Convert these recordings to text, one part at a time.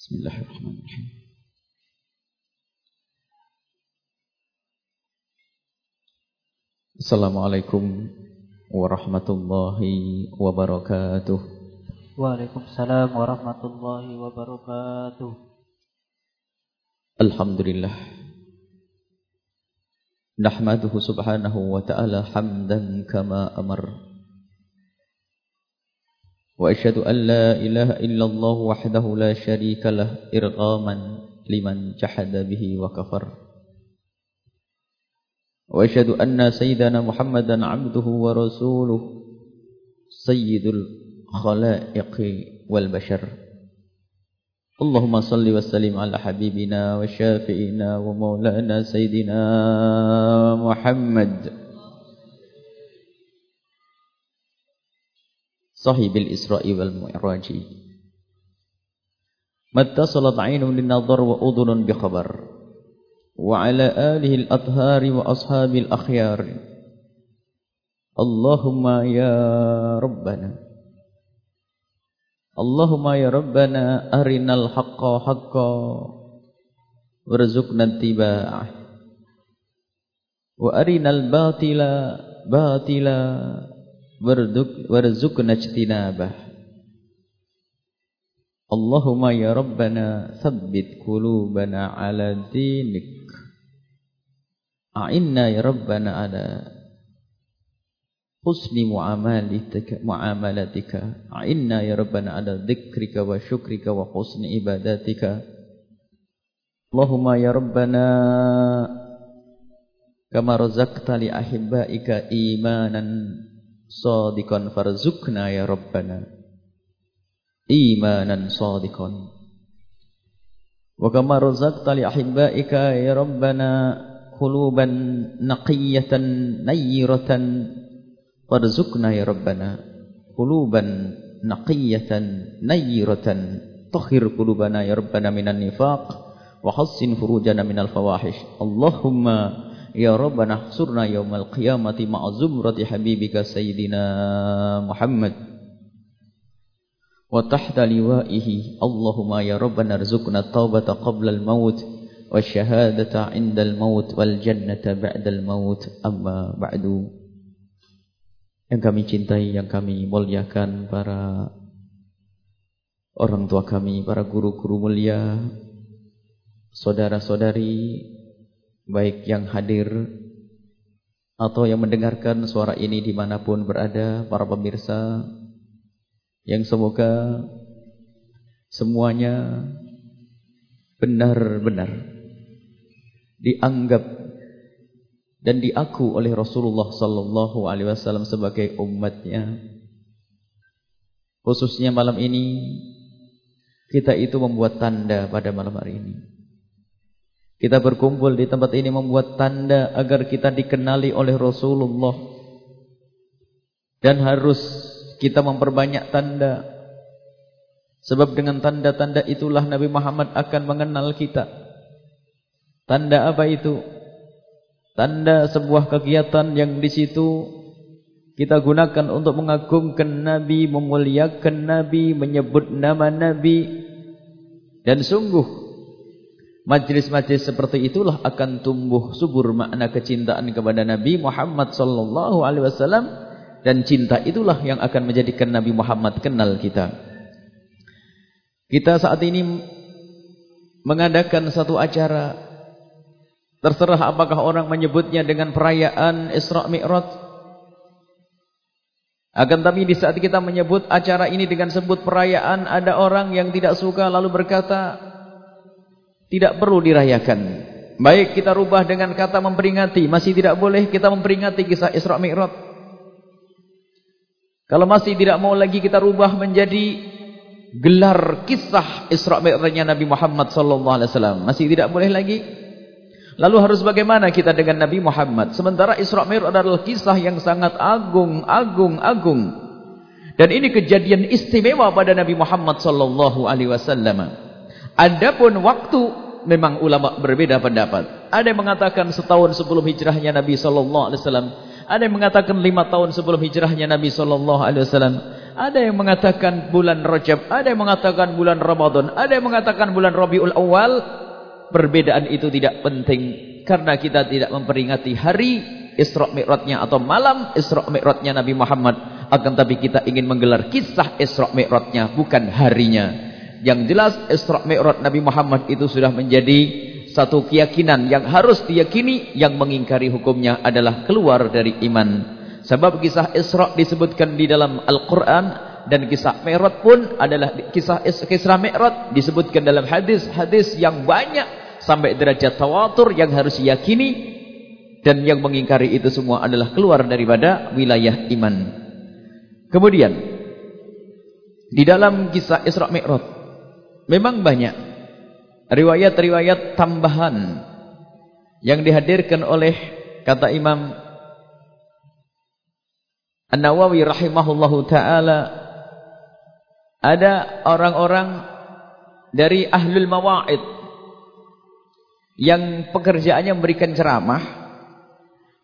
Bismillahirrahmanirrahim. Assalamualaikum warahmatullahi wabarakatuh. Waalaikumsalam warahmatullahi wabarakatuh. Alhamdulillah. Nahmaduhu subhanahu wa ta'ala hamdan kama amar. وأشهد أن لا إله إلا الله وحده لا شريك له إرغاما لمن جحد به وكفر. وأشهد أن سيدنا محمدا عبده ورسوله سيد الخلائق والبشر. اللهم صل وسلم على حبيبنا وشافئنا ومولانا سيدنا محمد. صاحب الإسراء والمعراج. ما اتصلت عين للنظر وأذن بخبر. وعلى آله الأطهار وأصحاب الأخيار. اللهم يا ربنا. اللهم يا ربنا أرنا الحق حقا. وارزقنا اتباعه. وأرنا الباطل باطلا. Warzuqna ijtinabah Allahumma ya Rabbana thabbit qulubana ala dinik A'inna ya Rabbana ala husni muamalatika muamalatika A'inna ya Rabbana ala dhikrika wa syukrika wa husni ibadatika Allahumma ya Rabbana kama razaqta li ahibbaika imanan صادقا فارزقنا يا ربنا. إيمانا صادقا. وكما رزقت لأحبائك يا ربنا قلوبا نقية نيرة. فارزقنا يا ربنا قلوبا نقية نيرة. طهر قلوبنا يا ربنا من النفاق وحصن فروجنا من الفواحش. اللهم Ya Rabbana surna yaumal qiyamati ma'zumrati habibika Sayyidina Muhammad wa tahta liwa'ihi Allahumma ya Rabbana rizukna taubata qabla al-maut wa syahadata inda al-maut wal jannata ba'da al-maut amma ba'du yang kami cintai yang kami muliakan para orang tua kami para guru-guru mulia saudara-saudari baik yang hadir atau yang mendengarkan suara ini di mana pun berada, para pemirsa, yang semoga semuanya benar-benar dianggap dan diaku oleh Rasulullah sallallahu alaihi wasallam sebagai umatnya. Khususnya malam ini kita itu membuat tanda pada malam hari ini. Kita berkumpul di tempat ini membuat tanda agar kita dikenali oleh Rasulullah. Dan harus kita memperbanyak tanda. Sebab dengan tanda-tanda itulah Nabi Muhammad akan mengenal kita. Tanda apa itu? Tanda sebuah kegiatan yang di situ kita gunakan untuk mengagungkan Nabi, memuliakan Nabi, menyebut nama Nabi. Dan sungguh Majlis-majlis seperti itulah akan tumbuh subur makna kecintaan kepada Nabi Muhammad sallallahu alaihi wasallam dan cinta itulah yang akan menjadikan Nabi Muhammad kenal kita. Kita saat ini mengadakan satu acara terserah apakah orang menyebutnya dengan perayaan Isra Mi'raj akan tapi di saat kita menyebut acara ini dengan sebut perayaan ada orang yang tidak suka lalu berkata tidak perlu dirayakan. Baik kita rubah dengan kata memperingati. Masih tidak boleh kita memperingati kisah Isra Mi'raj. Kalau masih tidak mau lagi kita rubah menjadi gelar kisah Isra Mi'rajnya Nabi Muhammad sallallahu alaihi wasallam. Masih tidak boleh lagi. Lalu harus bagaimana kita dengan Nabi Muhammad? Sementara Isra Mi'raj adalah kisah yang sangat agung, agung, agung. Dan ini kejadian istimewa pada Nabi Muhammad sallallahu alaihi wasallam. Adapun waktu memang ulama berbeda pendapat. Ada yang mengatakan setahun sebelum hijrahnya Nabi sallallahu alaihi wasallam. Ada yang mengatakan lima tahun sebelum hijrahnya Nabi sallallahu alaihi wasallam. ada yang mengatakan bulan Rajab, ada yang mengatakan bulan Ramadan, ada yang mengatakan bulan Rabiul Awal. Perbedaan itu tidak penting karena kita tidak memperingati hari Isra Mi'rajnya atau malam Isra Mi'rajnya Nabi Muhammad. Akan tapi kita ingin menggelar kisah Isra Mi'rajnya bukan harinya. Yang jelas Isra Mi'raj Nabi Muhammad itu sudah menjadi satu keyakinan yang harus diyakini yang mengingkari hukumnya adalah keluar dari iman. Sebab kisah Isra disebutkan di dalam Al-Quran dan kisah Mi'raj pun adalah kisah kisah Mi'raj disebutkan dalam hadis-hadis yang banyak sampai derajat tawatur yang harus diyakini dan yang mengingkari itu semua adalah keluar daripada wilayah iman. Kemudian di dalam kisah Isra Mi'raj memang banyak riwayat-riwayat tambahan yang dihadirkan oleh kata Imam An-Nawawi rahimahullahu taala ada orang-orang dari ahlul mawaid yang pekerjaannya memberikan ceramah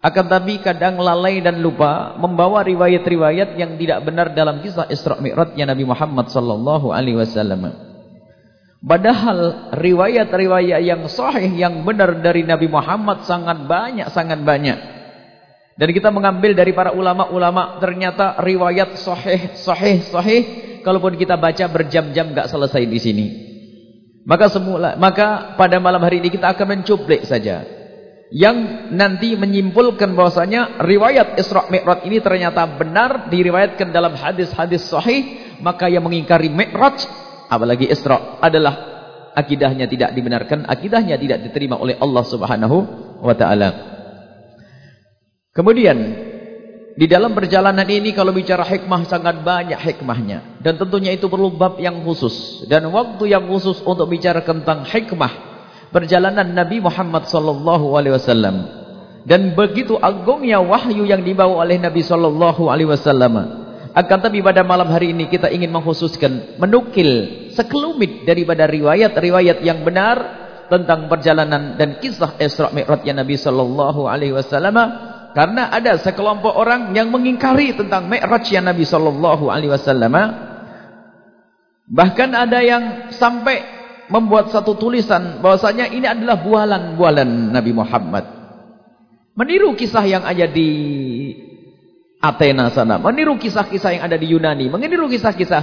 akan tapi kadang lalai dan lupa membawa riwayat-riwayat yang tidak benar dalam kisah Isra Mi'rajnya Nabi Muhammad sallallahu alaihi wasallam. Padahal riwayat-riwayat yang sahih yang benar dari Nabi Muhammad sangat banyak sangat banyak. Dan kita mengambil dari para ulama-ulama ternyata riwayat sahih, sahih, sahih. Kalaupun kita baca berjam-jam nggak selesai di sini. Maka semula, maka pada malam hari ini kita akan mencuplik saja. Yang nanti menyimpulkan bahwasanya riwayat Isra Mi'raj ini ternyata benar diriwayatkan dalam hadis-hadis sahih. Maka yang mengingkari Mi'raj, apalagi Isra adalah akidahnya tidak dibenarkan, akidahnya tidak diterima oleh Allah Subhanahu wa taala. Kemudian di dalam perjalanan ini kalau bicara hikmah sangat banyak hikmahnya. Dan tentunya itu perlu bab yang khusus. Dan waktu yang khusus untuk bicara tentang hikmah perjalanan Nabi Muhammad sallallahu alaihi wasallam. Dan begitu agungnya wahyu yang dibawa oleh Nabi sallallahu alaihi wasallam akan tapi pada malam hari ini kita ingin mengkhususkan menukil sekelumit daripada riwayat-riwayat yang benar tentang perjalanan dan kisah Isra Mi'rajnya Nabi sallallahu alaihi wasallam karena ada sekelompok orang yang mengingkari tentang Mi'rajnya Nabi sallallahu alaihi wasallam. Bahkan ada yang sampai membuat satu tulisan bahwasanya ini adalah bualan-bualan Nabi Muhammad. Meniru kisah yang ada di Athena sana, meniru kisah-kisah yang ada di Yunani, meniru kisah-kisah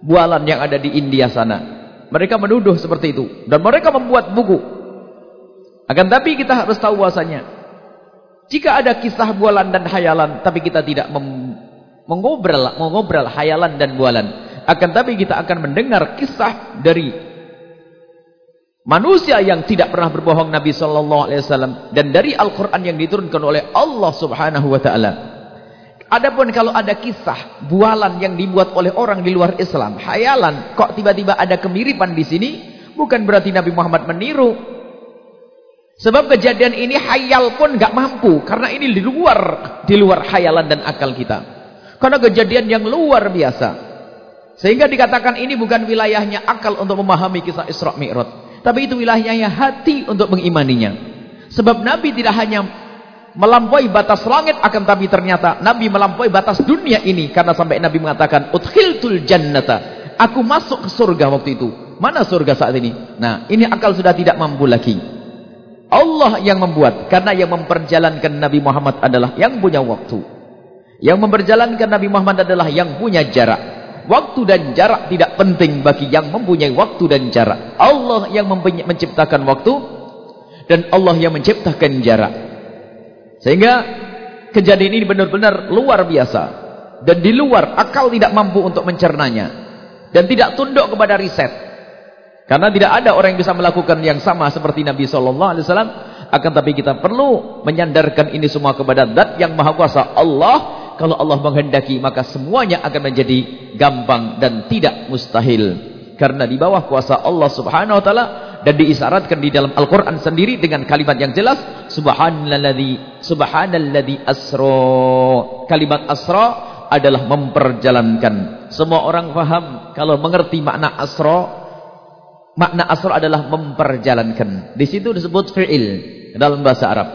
bualan yang ada di India sana. Mereka menuduh seperti itu dan mereka membuat buku. Akan tapi kita harus tahu bahwasanya jika ada kisah bualan dan hayalan, tapi kita tidak mengobrol, mengobrol hayalan dan bualan. Akan tapi kita akan mendengar kisah dari manusia yang tidak pernah berbohong Nabi Sallallahu Alaihi Wasallam dan dari Al-Quran yang diturunkan oleh Allah Subhanahu Wa Taala. Adapun kalau ada kisah bualan yang dibuat oleh orang di luar Islam, hayalan, kok tiba-tiba ada kemiripan di sini, bukan berarti Nabi Muhammad meniru, Sebab kejadian ini hayal pun nggak mampu karena ini di luar di luar hayalan dan akal kita. Karena kejadian yang luar biasa. Sehingga dikatakan ini bukan wilayahnya akal untuk memahami kisah Isra Mi'raj, tapi itu wilayahnya hati untuk mengimaninya. Sebab Nabi tidak hanya melampaui batas langit akan tapi ternyata Nabi melampaui batas dunia ini karena sampai Nabi mengatakan udkhiltul jannata. Aku masuk ke surga waktu itu. Mana surga saat ini? Nah, ini akal sudah tidak mampu lagi. Allah yang membuat karena yang memperjalankan Nabi Muhammad adalah yang punya waktu yang memperjalankan Nabi Muhammad adalah yang punya jarak waktu dan jarak tidak penting bagi yang mempunyai waktu dan jarak Allah yang menciptakan waktu dan Allah yang menciptakan jarak sehingga kejadian ini benar-benar luar biasa dan di luar akal tidak mampu untuk mencernanya dan tidak tunduk kepada riset karena tidak ada orang yang bisa melakukan yang sama seperti Nabi Wasallam. Akan tapi kita perlu menyandarkan ini semua kepada Dat yang Maha Kuasa Allah. Kalau Allah menghendaki maka semuanya akan menjadi gampang dan tidak mustahil. Karena di bawah kuasa Allah Subhanahu Wa Taala dan diisyaratkan di dalam Al-Quran sendiri dengan kalimat yang jelas subhanalladzi subhanalladzi asra kalimat asra adalah memperjalankan semua orang faham kalau mengerti makna asra Makna asra adalah memperjalankan. Di situ disebut fi'il dalam bahasa Arab.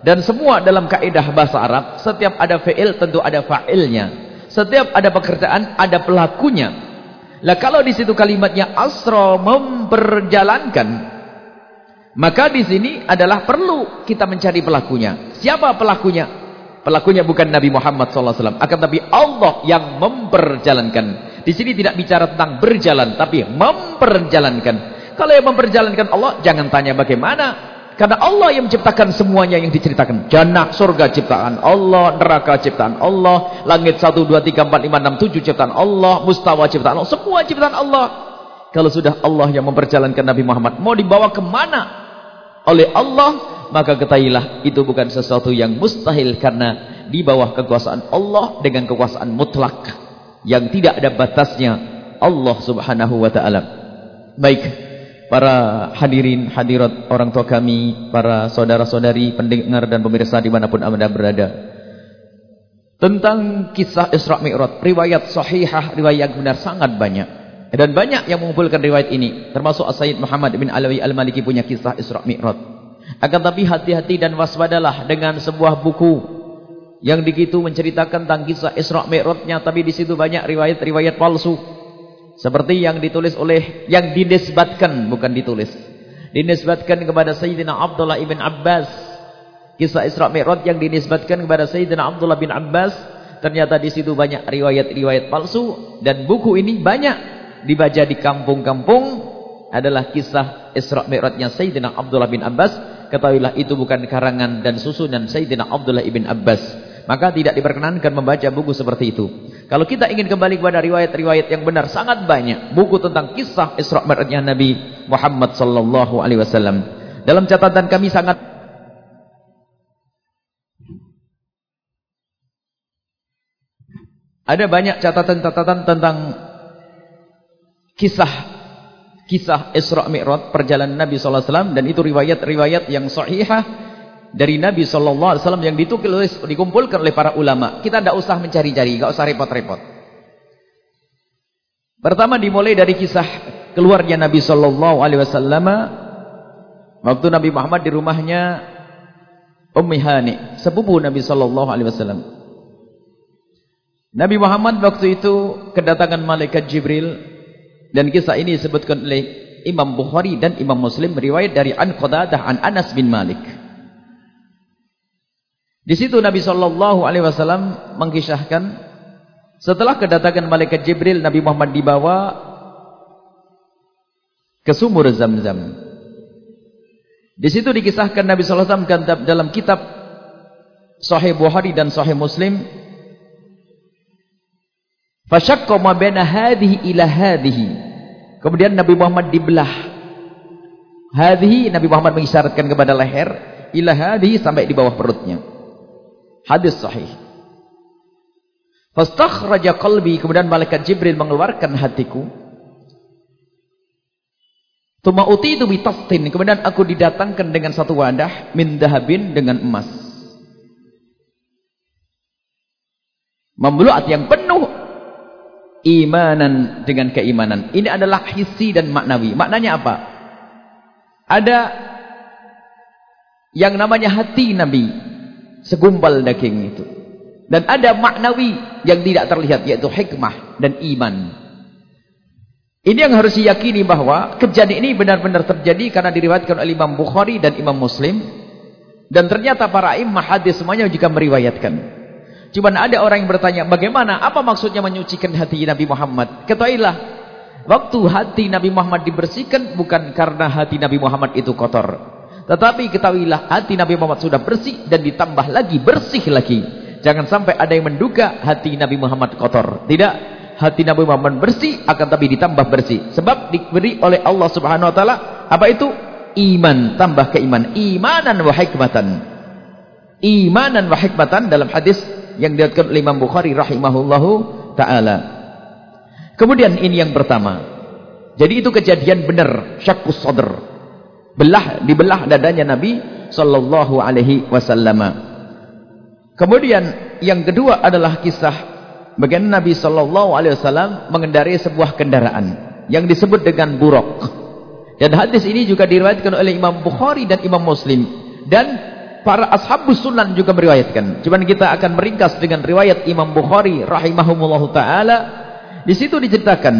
Dan semua dalam kaidah bahasa Arab, setiap ada fi'il tentu ada fa'ilnya. Setiap ada pekerjaan ada pelakunya. Lah kalau di situ kalimatnya asra memperjalankan, maka di sini adalah perlu kita mencari pelakunya. Siapa pelakunya? Pelakunya bukan Nabi Muhammad SAW. Akan tapi Allah yang memperjalankan. Di sini tidak bicara tentang berjalan. Tapi memperjalankan. Kalau yang memperjalankan Allah, jangan tanya bagaimana. Karena Allah yang menciptakan semuanya yang diceritakan. Jannah, surga ciptaan Allah, neraka ciptaan Allah, langit 1, 2, 3, 4, 5, 6, 7 ciptaan Allah, mustawa ciptaan Allah, semua ciptaan Allah. Kalau sudah Allah yang memperjalankan Nabi Muhammad, mau dibawa ke mana? Oleh Allah maka ketahuilah itu bukan sesuatu yang mustahil karena di bawah kekuasaan Allah dengan kekuasaan mutlak yang tidak ada batasnya Allah Subhanahu wa taala. Baik, para hadirin hadirat orang tua kami, para saudara-saudari pendengar dan pemirsa di mana pun Anda berada. Tentang kisah Isra Mi'raj, riwayat sahihah, riwayat benar sangat banyak. Dan banyak yang mengumpulkan riwayat ini, termasuk Sayyid Muhammad bin Alawi Al-Maliki punya kisah Isra Mi'raj. Akan tapi hati-hati dan waspadalah dengan sebuah buku yang begitu menceritakan tentang kisah Isra Mi'rajnya tapi di situ banyak riwayat-riwayat palsu. Seperti yang ditulis oleh yang dinisbatkan bukan ditulis. Dinisbatkan kepada Sayyidina Abdullah ibn Abbas. Kisah Isra Mi'raj yang dinisbatkan kepada Sayyidina Abdullah bin Abbas ternyata di situ banyak riwayat-riwayat palsu dan buku ini banyak dibaca di kampung-kampung adalah kisah Isra Mi'rajnya Sayyidina Abdullah bin Abbas ketahuilah itu bukan karangan dan susunan Sayyidina Abdullah ibn Abbas. Maka tidak diperkenankan membaca buku seperti itu. Kalau kita ingin kembali kepada riwayat-riwayat yang benar, sangat banyak buku tentang kisah Isra Mi'rajnya Nabi Muhammad sallallahu alaihi wasallam. Dalam catatan kami sangat Ada banyak catatan-catatan tentang kisah kisah Isra Mi'raj perjalanan Nabi sallallahu alaihi wasallam dan itu riwayat-riwayat yang sahihah dari Nabi sallallahu alaihi wasallam yang ditulis dikumpulkan oleh para ulama. Kita tidak usah mencari-cari, enggak usah repot-repot. Pertama dimulai dari kisah keluarnya Nabi sallallahu alaihi wasallam waktu Nabi Muhammad di rumahnya Ummi Hani, sepupu Nabi sallallahu alaihi wasallam. Nabi Muhammad waktu itu kedatangan malaikat Jibril dan kisah ini disebutkan oleh Imam Bukhari dan Imam Muslim riwayat dari An Qadadah an Anas bin Malik. Di situ Nabi sallallahu alaihi wasallam mengkisahkan setelah kedatangan malaikat Jibril Nabi Muhammad dibawa ke sumur Zam-Zam. Di situ dikisahkan Nabi sallallahu alaihi wasallam dalam kitab Sahih Bukhari dan Sahih Muslim Fashaqqa ma baina ila hadhihi Kemudian Nabi Muhammad dibelah. Hadhi Nabi Muhammad mengisyaratkan kepada leher, ila hadhi sampai di bawah perutnya. Hadis sahih. Fastakhraja qalbi, kemudian malaikat Jibril mengeluarkan hatiku. Tuma uti itu bitastin, kemudian aku didatangkan dengan satu wadah min dahabin dengan emas. Membeluat yang penuh imanan dengan keimanan. Ini adalah hisi dan maknawi. Maknanya apa? Ada yang namanya hati Nabi. Segumpal daging itu. Dan ada maknawi yang tidak terlihat yaitu hikmah dan iman. Ini yang harus diyakini bahwa kejadian ini benar-benar terjadi karena diriwayatkan oleh Imam Bukhari dan Imam Muslim. Dan ternyata para imam hadis semuanya juga meriwayatkan. Cuma ada orang yang bertanya, bagaimana? Apa maksudnya menyucikan hati Nabi Muhammad? Ketahuilah, waktu hati Nabi Muhammad dibersihkan bukan karena hati Nabi Muhammad itu kotor. Tetapi ketahuilah, hati Nabi Muhammad sudah bersih dan ditambah lagi, bersih lagi. Jangan sampai ada yang menduga hati Nabi Muhammad kotor. Tidak, hati Nabi Muhammad bersih akan tapi ditambah bersih. Sebab diberi oleh Allah Subhanahu wa taala apa itu? Iman, tambah keiman. Imanan wa hikmatan. Imanan wa hikmatan dalam hadis yang diriwayatkan oleh Imam Bukhari rahimahullahu taala. Kemudian ini yang pertama. Jadi itu kejadian benar, syakkus sadr. Belah dibelah dadanya Nabi sallallahu alaihi wasallam. Kemudian yang kedua adalah kisah bagaimana Nabi sallallahu alaihi wasallam mengendarai sebuah kendaraan yang disebut dengan buruk. Dan hadis ini juga diriwayatkan oleh Imam Bukhari dan Imam Muslim dan para ashabus sunan juga meriwayatkan. Cuman kita akan meringkas dengan riwayat Imam Bukhari rahimahumullah taala. Di situ diceritakan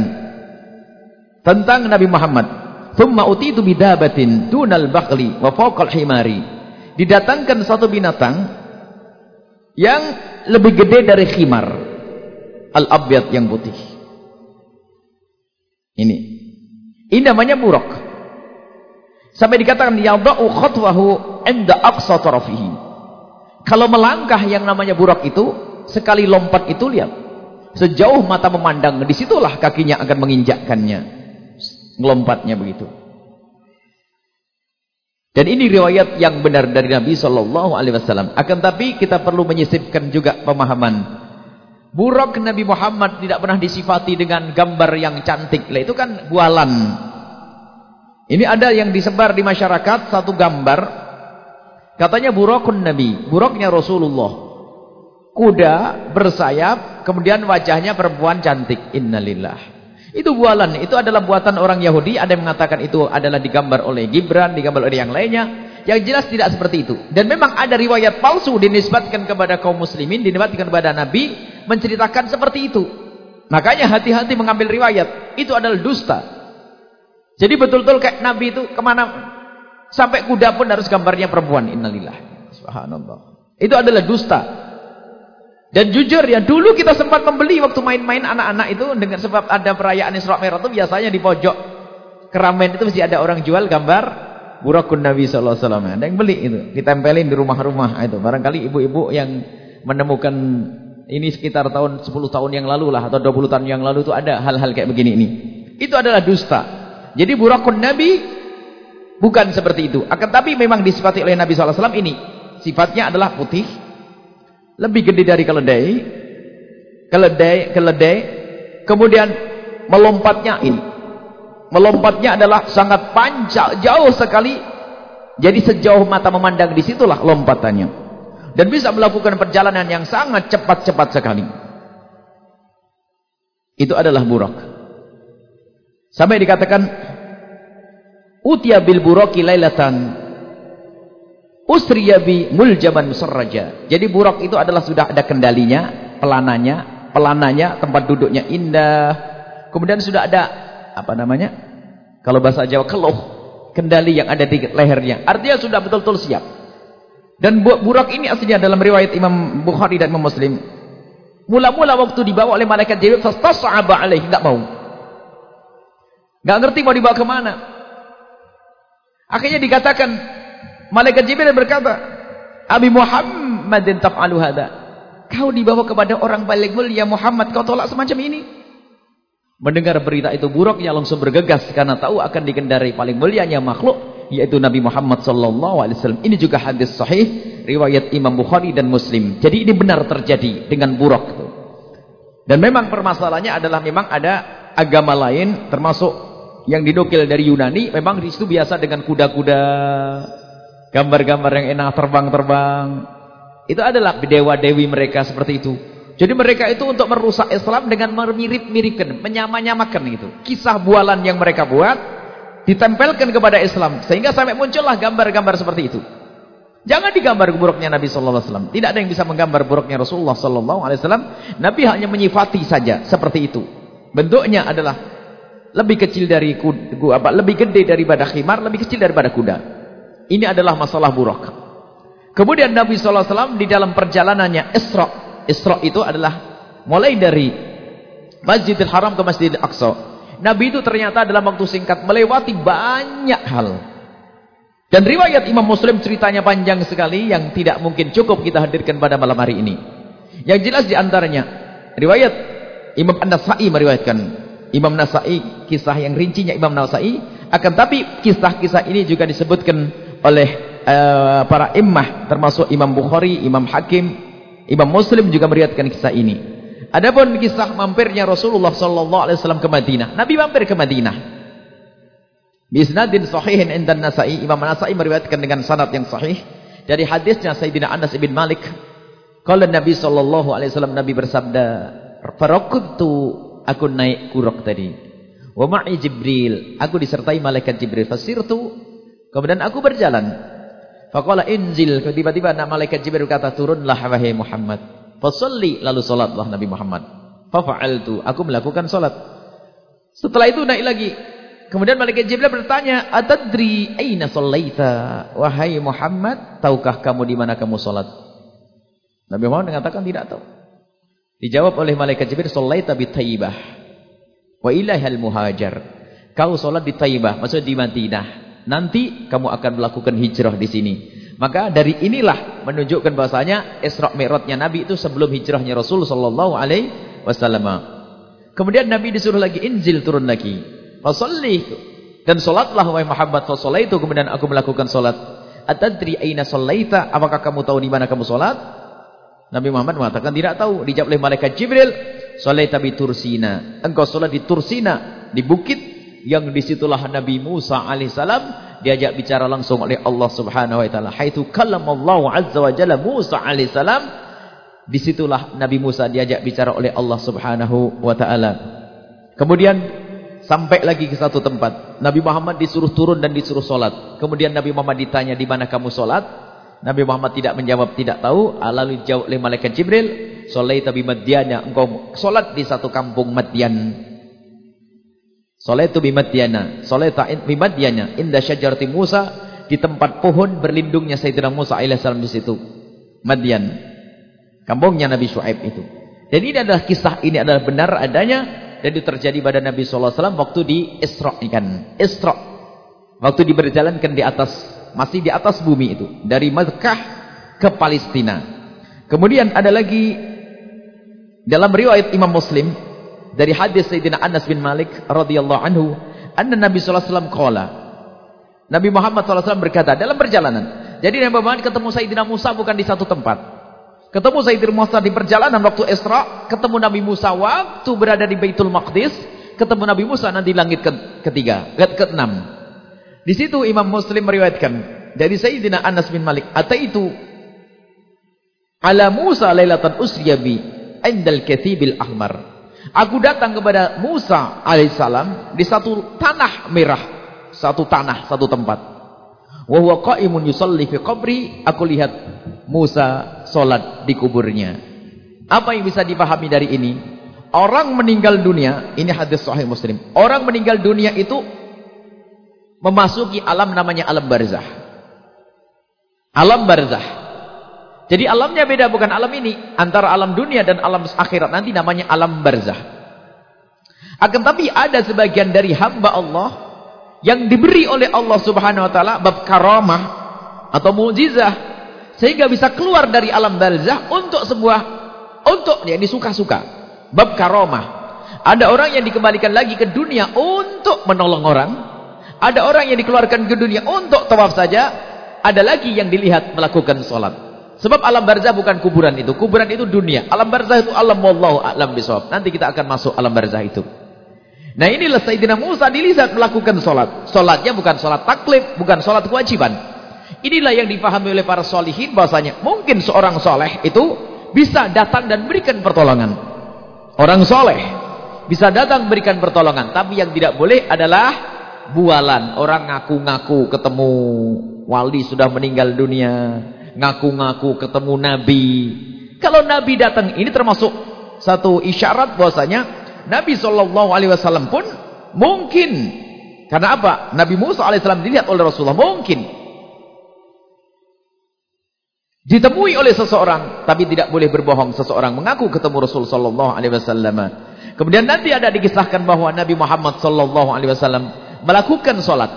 tentang Nabi Muhammad. Thumma utitu bidabatin dunal baqli wa fawqal himari. Didatangkan satu binatang yang lebih gede dari khimar. Al-abyad yang putih. Ini. Ini namanya buruk. Sampai dikatakan yadau khatwahu inda aqsa tarafihi. Kalau melangkah yang namanya buruk itu, sekali lompat itu lihat. Sejauh mata memandang, di situlah kakinya akan menginjakkannya. Melompatnya begitu. Dan ini riwayat yang benar dari Nabi Shallallahu Alaihi Wasallam. Akan tapi kita perlu menyisipkan juga pemahaman. Buruk Nabi Muhammad tidak pernah disifati dengan gambar yang cantik. Lah itu kan bualan. Ini ada yang disebar di masyarakat satu gambar. Katanya burukun Nabi, buruknya Rasulullah. Kuda bersayap, kemudian wajahnya perempuan cantik. Innalillah. Itu bualan, itu adalah buatan orang Yahudi. Ada yang mengatakan itu adalah digambar oleh Gibran, digambar oleh yang lainnya. Yang jelas tidak seperti itu. Dan memang ada riwayat palsu dinisbatkan kepada kaum muslimin, dinisbatkan kepada Nabi, menceritakan seperti itu. Makanya hati-hati mengambil riwayat. Itu adalah dusta. Jadi betul-betul kayak Nabi itu ke mana, sampai kuda pun harus gambarnya perempuan. Innalillah. Subhanallah. Itu adalah dusta. Dan jujur ya, dulu kita sempat membeli waktu main-main anak-anak itu dengan sebab ada perayaan Isra Mi'raj itu biasanya di pojok keramaian itu mesti ada orang jual gambar burakun Nabi sallallahu alaihi wasallam. Ada yang beli itu, ditempelin di rumah-rumah itu. Barangkali ibu-ibu yang menemukan ini sekitar tahun 10 tahun yang lalu lah atau 20 tahun yang lalu itu ada hal-hal kayak begini ini. Itu adalah dusta. Jadi burakun Nabi bukan seperti itu. Akan tapi memang disifati oleh Nabi wasallam ini. Sifatnya adalah putih, lebih gede dari keledai keledai keledai kemudian melompatnya ini melompatnya adalah sangat panjang jauh sekali jadi sejauh mata memandang di situlah lompatannya dan bisa melakukan perjalanan yang sangat cepat-cepat sekali itu adalah burak sampai dikatakan utia bil buraki lailatan Usriyabi muljaman musarraja. Jadi buruk itu adalah sudah ada kendalinya, pelananya, pelananya, tempat duduknya indah. Kemudian sudah ada apa namanya? Kalau bahasa Jawa keluh, kendali yang ada di lehernya. Artinya sudah betul-betul siap. Dan buruk ini aslinya dalam riwayat Imam Bukhari dan Imam Muslim. Mula-mula waktu dibawa oleh malaikat Jibril, fastas'aba alaih, enggak mau. Enggak ngerti mau dibawa ke mana. Akhirnya dikatakan Malaikat Jibril berkata, Abi Muhammadin taf'alu hadha. Kau dibawa kepada orang paling mulia Muhammad, kau tolak semacam ini. Mendengar berita itu buruknya langsung bergegas karena tahu akan dikendarai paling mulianya makhluk yaitu Nabi Muhammad sallallahu alaihi wasallam. Ini juga hadis sahih riwayat Imam Bukhari dan Muslim. Jadi ini benar terjadi dengan buruk itu. Dan memang permasalahannya adalah memang ada agama lain termasuk yang dinukil dari Yunani memang di situ biasa dengan kuda-kuda Gambar-gambar yang enak terbang-terbang. Itu adalah dewa-dewi mereka seperti itu. Jadi mereka itu untuk merusak Islam dengan mirip-miripkan, menyama-nyamakan itu. Kisah bualan yang mereka buat ditempelkan kepada Islam sehingga sampai muncullah gambar-gambar seperti itu. Jangan digambar buruknya Nabi sallallahu alaihi wasallam. Tidak ada yang bisa menggambar buruknya Rasulullah sallallahu alaihi wasallam. Nabi hanya menyifati saja seperti itu. Bentuknya adalah lebih kecil dari kuda, apa lebih gede daripada khimar, lebih kecil daripada kuda. Ini adalah masalah buruk. Kemudian Nabi SAW di dalam perjalanannya Isra. Isra itu adalah mulai dari Masjidil Haram ke Masjidil Aqsa. Nabi itu ternyata dalam waktu singkat melewati banyak hal. Dan riwayat Imam Muslim ceritanya panjang sekali yang tidak mungkin cukup kita hadirkan pada malam hari ini. Yang jelas di antaranya riwayat Imam An-Nasa'i meriwayatkan. Imam Nasa'i kisah yang rincinya Imam Nasa'i akan tapi kisah-kisah ini juga disebutkan oleh uh, para imam termasuk Imam Bukhari, Imam Hakim, Imam Muslim juga meriwayatkan kisah ini. Adapun kisah mampirnya Rasulullah sallallahu alaihi wasallam ke Madinah. Nabi mampir ke Madinah. Bisnadin sahihin inda Nasa'i, Imam Nasa'i meriwayatkan dengan sanad yang sahih dari hadisnya Sayyidina Anas bin Malik. Kalau Nabi sallallahu alaihi wasallam Nabi bersabda, "Farakuntu aku naik kurok tadi. Wa ma'i Jibril, aku disertai malaikat Jibril. Fasirtu Kemudian aku berjalan. Faqala inzil. Tiba-tiba anak malaikat Jibril kata, turunlah wahai Muhammad. Fasalli. Lalu solatlah Nabi Muhammad. Fafa'altu. Aku melakukan solat. Setelah itu naik lagi. Kemudian malaikat Jibril bertanya, Atadri aina sallaita? Wahai Muhammad, tahukah kamu di mana kamu solat? Nabi Muhammad mengatakan tidak tahu. Dijawab oleh malaikat Jibril, Sallaita bi Taibah. Wa ilahal muhajar. Kau solat di Taibah, maksudnya di Madinah. Nanti kamu akan melakukan hijrah di sini. Maka dari inilah menunjukkan bahasanya Isra Mi'rajnya Nabi itu sebelum hijrahnya Rasul sallallahu alaihi wasallam. Kemudian Nabi disuruh lagi injil turun lagi. Fasalli dan salatlah wahai Muhammad itu kemudian aku melakukan salat. Atadri aina sallaita? Apakah kamu tahu di mana kamu salat? Nabi Muhammad mengatakan tidak tahu. Dijawab oleh malaikat Jibril, "Shalaita bi Tursina." Engkau salat di Tursina, di bukit yang di situlah Nabi Musa alaihissalam diajak bicara langsung oleh Allah Subhanahu wa taala. Haitsu kallamallahu azza wa jalla Musa alaihissalam di situlah Nabi Musa diajak bicara oleh Allah Subhanahu wa taala. Kemudian sampai lagi ke satu tempat. Nabi Muhammad disuruh turun dan disuruh solat. Kemudian Nabi Muhammad ditanya di mana kamu solat? Nabi Muhammad tidak menjawab tidak tahu. Lalu dijawab oleh malaikat Jibril, "Shalaita bi Madyana." Engkau solat di satu kampung Madyan. Salatu bi Madyana, salata bi Madyana inda syajarati Musa di tempat pohon berlindungnya Sayyidina Musa alaihissalam di situ. Madyan. Kampungnya Nabi Shu'aib itu. Dan ini adalah kisah ini adalah benar adanya dan itu terjadi pada Nabi wasallam waktu di Isra kan. Isra. Waktu diberjalankan di atas masih di atas bumi itu dari Makkah ke Palestina. Kemudian ada lagi dalam riwayat Imam Muslim dari hadis Sayyidina Anas bin Malik radhiyallahu anhu, anna Nabi sallallahu alaihi wasallam qala. Nabi Muhammad wasallam berkata dalam perjalanan. Jadi Nabi Muhammad ketemu Sayyidina Musa bukan di satu tempat. Ketemu Sayyidina Musa di perjalanan waktu Isra, ketemu Nabi Musa waktu berada di Baitul Maqdis, ketemu Nabi Musa nanti langit ketiga, ke enam. Di situ Imam Muslim meriwayatkan dari Sayyidina Anas bin Malik, ataitu ala Musa lailatan usriya bi indal kathibil ahmar. Aku datang kepada Musa alaihissalam di satu tanah merah, satu tanah, satu tempat. Wa huwa qa'imun yusalli fi qabri, aku lihat Musa salat di kuburnya. Apa yang bisa dipahami dari ini? Orang meninggal dunia, ini hadis sahih Muslim. Orang meninggal dunia itu memasuki alam namanya alam barzah. Alam barzah. Jadi alamnya beda bukan alam ini. Antara alam dunia dan alam akhirat nanti namanya alam barzah. Akan tapi ada sebagian dari hamba Allah yang diberi oleh Allah Subhanahu wa taala bab karamah atau mukjizah sehingga bisa keluar dari alam barzah untuk sebuah untuk yang disuka-suka. Bab karamah. Ada orang yang dikembalikan lagi ke dunia untuk menolong orang. Ada orang yang dikeluarkan ke dunia untuk tawaf saja. Ada lagi yang dilihat melakukan sholat. Sebab alam barzah bukan kuburan itu. Kuburan itu dunia. Alam barzah itu alam wallahu a'lam bisawab. Nanti kita akan masuk alam barzah itu. Nah inilah Sayyidina Musa dilihat melakukan solat. Solatnya bukan solat taklif, bukan solat kewajiban. Inilah yang dipahami oleh para solihin bahasanya. Mungkin seorang soleh itu bisa datang dan berikan pertolongan. Orang soleh bisa datang berikan pertolongan. Tapi yang tidak boleh adalah bualan. Orang ngaku-ngaku ketemu wali sudah meninggal dunia ngaku-ngaku ketemu Nabi. Kalau Nabi datang ini termasuk satu isyarat bahwasanya Nabi Wasallam pun mungkin karena apa? Nabi Musa alaihissalam dilihat oleh Rasulullah mungkin ditemui oleh seseorang tapi tidak boleh berbohong seseorang mengaku ketemu Rasul Shallallahu Alaihi Wasallam. Kemudian nanti ada dikisahkan bahwa Nabi Muhammad Shallallahu Alaihi Wasallam melakukan sholat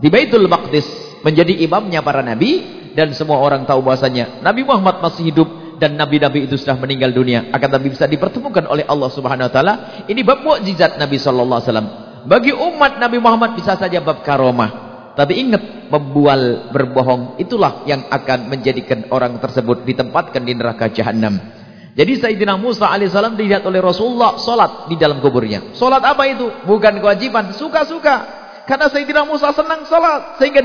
di Baitul Maqdis menjadi imamnya para nabi dan semua orang tahu bahasanya Nabi Muhammad masih hidup dan nabi-nabi itu sudah meninggal dunia. Akan tapi bisa dipertemukan oleh Allah Subhanahu wa taala. Ini bab mukjizat Nabi sallallahu alaihi wasallam. Bagi umat Nabi Muhammad bisa saja bab karomah. Tapi ingat membual berbohong itulah yang akan menjadikan orang tersebut ditempatkan di neraka jahanam jadi Sayyidina Musa alaihissalam dilihat oleh Rasulullah solat di dalam kuburnya solat apa itu bukan kewajiban suka-suka karena Sayyidina Musa senang salat. Sehingga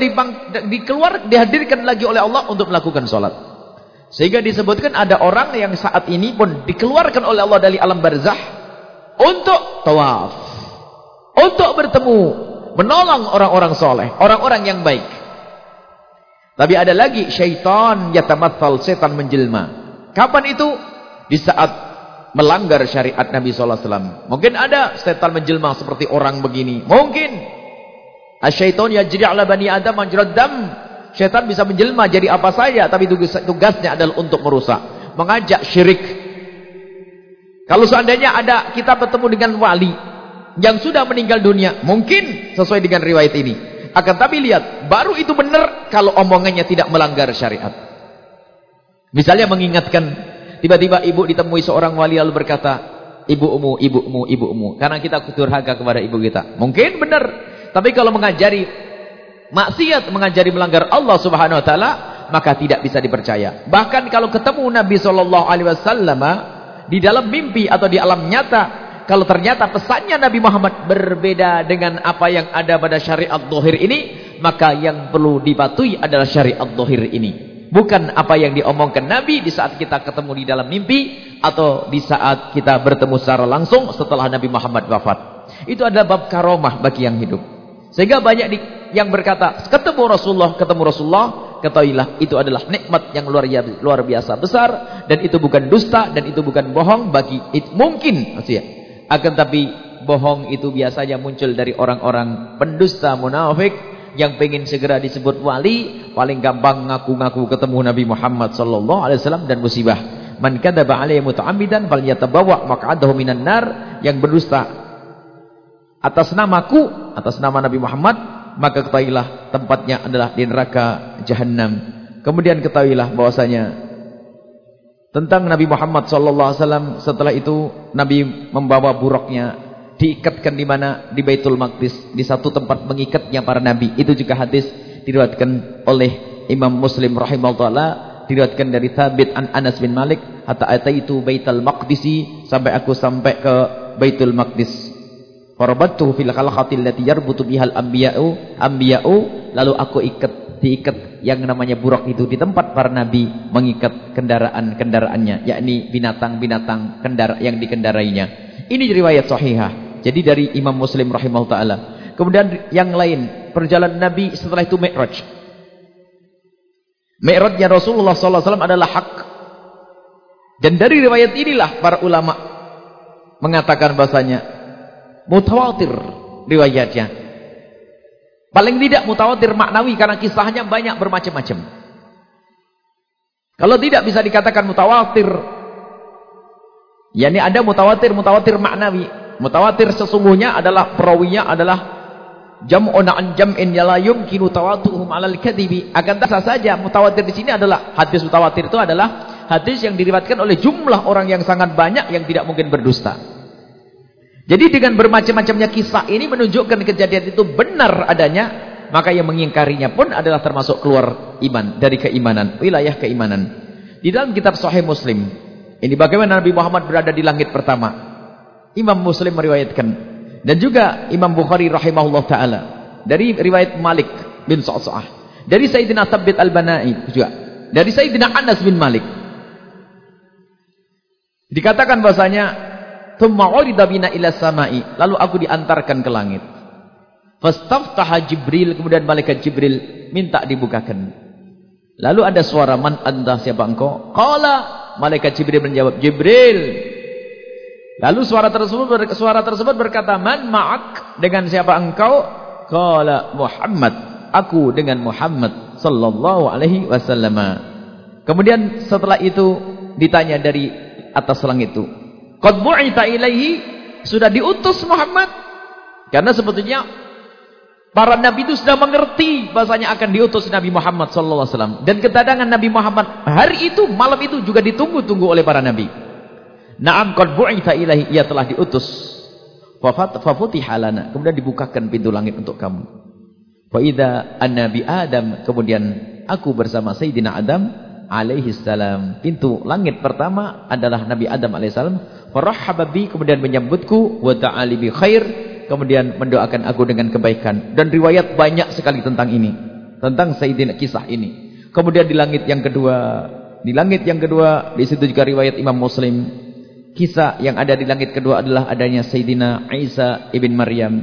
dikeluar, dihadirkan lagi oleh Allah untuk melakukan salat. Sehingga disebutkan ada orang yang saat ini pun dikeluarkan oleh Allah dari alam barzah. Untuk tawaf. Untuk bertemu. Menolong orang-orang soleh. Orang-orang yang baik. Tapi ada lagi syaitan yatamatsal setan menjelma. Kapan itu? Di saat melanggar syariat Nabi sallallahu alaihi wasallam. Mungkin ada setan menjelma seperti orang begini. Mungkin. Asyaiton yajri ala bani Adam majrad. Syaitan bisa menjelma jadi apa saja tapi tugasnya adalah untuk merusak, mengajak syirik. Kalau seandainya ada kita bertemu dengan wali yang sudah meninggal dunia, mungkin sesuai dengan riwayat ini. Akan tapi lihat, baru itu benar kalau omongannya tidak melanggar syariat. Misalnya mengingatkan, tiba-tiba ibu ditemui seorang wali lalu berkata, ibumu, ibumu, ibumu. Karena kita durhaka kepada ibu kita. Mungkin benar. Tapi kalau mengajari maksiat, mengajari melanggar Allah subhanahu wa ta'ala, maka tidak bisa dipercaya. Bahkan kalau ketemu Nabi SAW di dalam mimpi atau di alam nyata, kalau ternyata pesannya Nabi Muhammad berbeda dengan apa yang ada pada syariat dohir ini, maka yang perlu dipatuhi adalah syariat dohir ini. Bukan apa yang diomongkan Nabi di saat kita ketemu di dalam mimpi atau di saat kita bertemu secara langsung setelah Nabi Muhammad wafat. Itu adalah bab karomah bagi yang hidup. Sehingga banyak di, yang berkata, ketemu Rasulullah, ketemu Rasulullah, ketahuilah itu adalah nikmat yang luar biasa, luar biasa besar dan itu bukan dusta dan itu bukan bohong bagi it, mungkin maksudnya akan tapi bohong itu biasanya muncul dari orang-orang pendusta munafik yang pengen segera disebut wali, paling gampang ngaku-ngaku ketemu Nabi Muhammad sallallahu alaihi wasallam dan musibah. Man kadzaba alaihi muta'ammidan falyatabawa maq'adahu minan nar yang berdusta atas namaku, atas nama Nabi Muhammad, maka ketahuilah tempatnya adalah di neraka jahanam. Kemudian ketahuilah bahwasanya tentang Nabi Muhammad SAW setelah itu Nabi membawa buruknya diikatkan di mana di Baitul Maqdis di satu tempat mengikatnya para nabi itu juga hadis diriwayatkan oleh Imam Muslim rahimahullah diriwayatkan dari Thabit an Anas bin Malik hatta ataitu Baitul Maqdisi sampai aku sampai ke Baitul Maqdis. Farabattu fil khalqatil lati yarbutu bihal anbiya'u anbiya'u. Lalu aku ikat diikat yang namanya buruk itu di tempat para nabi mengikat kendaraan-kendaraannya yakni binatang-binatang kendara yang dikendarainya. Ini riwayat sahihah. Jadi dari Imam Muslim rahimahullah taala kemudian yang lain perjalanan nabi setelah itu Mi'raj Mi'rajnya Rasulullah SAW adalah hak dan dari riwayat inilah para ulama mengatakan bahasanya mutawatir riwayatnya Paling tidak mutawatir maknawi karena kisahnya banyak bermacam-macam. Kalau tidak bisa dikatakan mutawatir. Yani ada mutawatir, mutawatir maknawi. Mutawatir sesungguhnya adalah perawinya adalah jam'un an jam'in la yumkinu tawatuhum 'alal kadhibi. Akan tak saja mutawatir di sini adalah hadis mutawatir itu adalah hadis yang diriwayatkan oleh jumlah orang yang sangat banyak yang tidak mungkin berdusta. Jadi dengan bermacam-macamnya kisah ini menunjukkan kejadian itu benar adanya, maka yang mengingkarinya pun adalah termasuk keluar iman dari keimanan, wilayah keimanan. Di dalam kitab Sahih Muslim, ini bagaimana Nabi Muhammad berada di langit pertama. Imam Muslim meriwayatkan dan juga Imam Bukhari rahimahullah taala dari riwayat Malik bin Sa'sa'ah, dari Sayyidina Thabit Al-Banai juga, dari Sayyidina Anas bin Malik. Dikatakan bahasanya Thumma urida bina ila samai. Lalu aku diantarkan ke langit. Fastaftaha Jibril. Kemudian malaikat Jibril minta dibukakan. Lalu ada suara man anta siapa engkau? Qala malaikat Jibril menjawab Jibril. Lalu suara tersebut suara tersebut berkata man ma'ak dengan siapa engkau? Qala Muhammad. Aku dengan Muhammad sallallahu alaihi wasallam. Kemudian setelah itu ditanya dari atas langit itu, Qad bu'ita ilaihi sudah diutus Muhammad. Karena sebetulnya para nabi itu sudah mengerti bahasanya akan diutus Nabi Muhammad sallallahu alaihi wasallam dan kedatangan Nabi Muhammad hari itu malam itu juga ditunggu-tunggu oleh para nabi. Na'am qad bu'ita ilaihi ia telah diutus. Fa futiha lana. Kemudian dibukakan pintu langit untuk kamu. Fa idza an-nabi Adam kemudian aku bersama Sayyidina Adam alaihi salam. Pintu langit pertama adalah Nabi Adam alaihi salam. Farahhaba bi kemudian menyambutku. Wa ta'ali bi khair kemudian mendoakan aku dengan kebaikan. Dan riwayat banyak sekali tentang ini. Tentang Sayyidina kisah ini. Kemudian di langit yang kedua di langit yang kedua di situ juga riwayat Imam Muslim kisah yang ada di langit kedua adalah adanya Sayyidina Isa ibn Maryam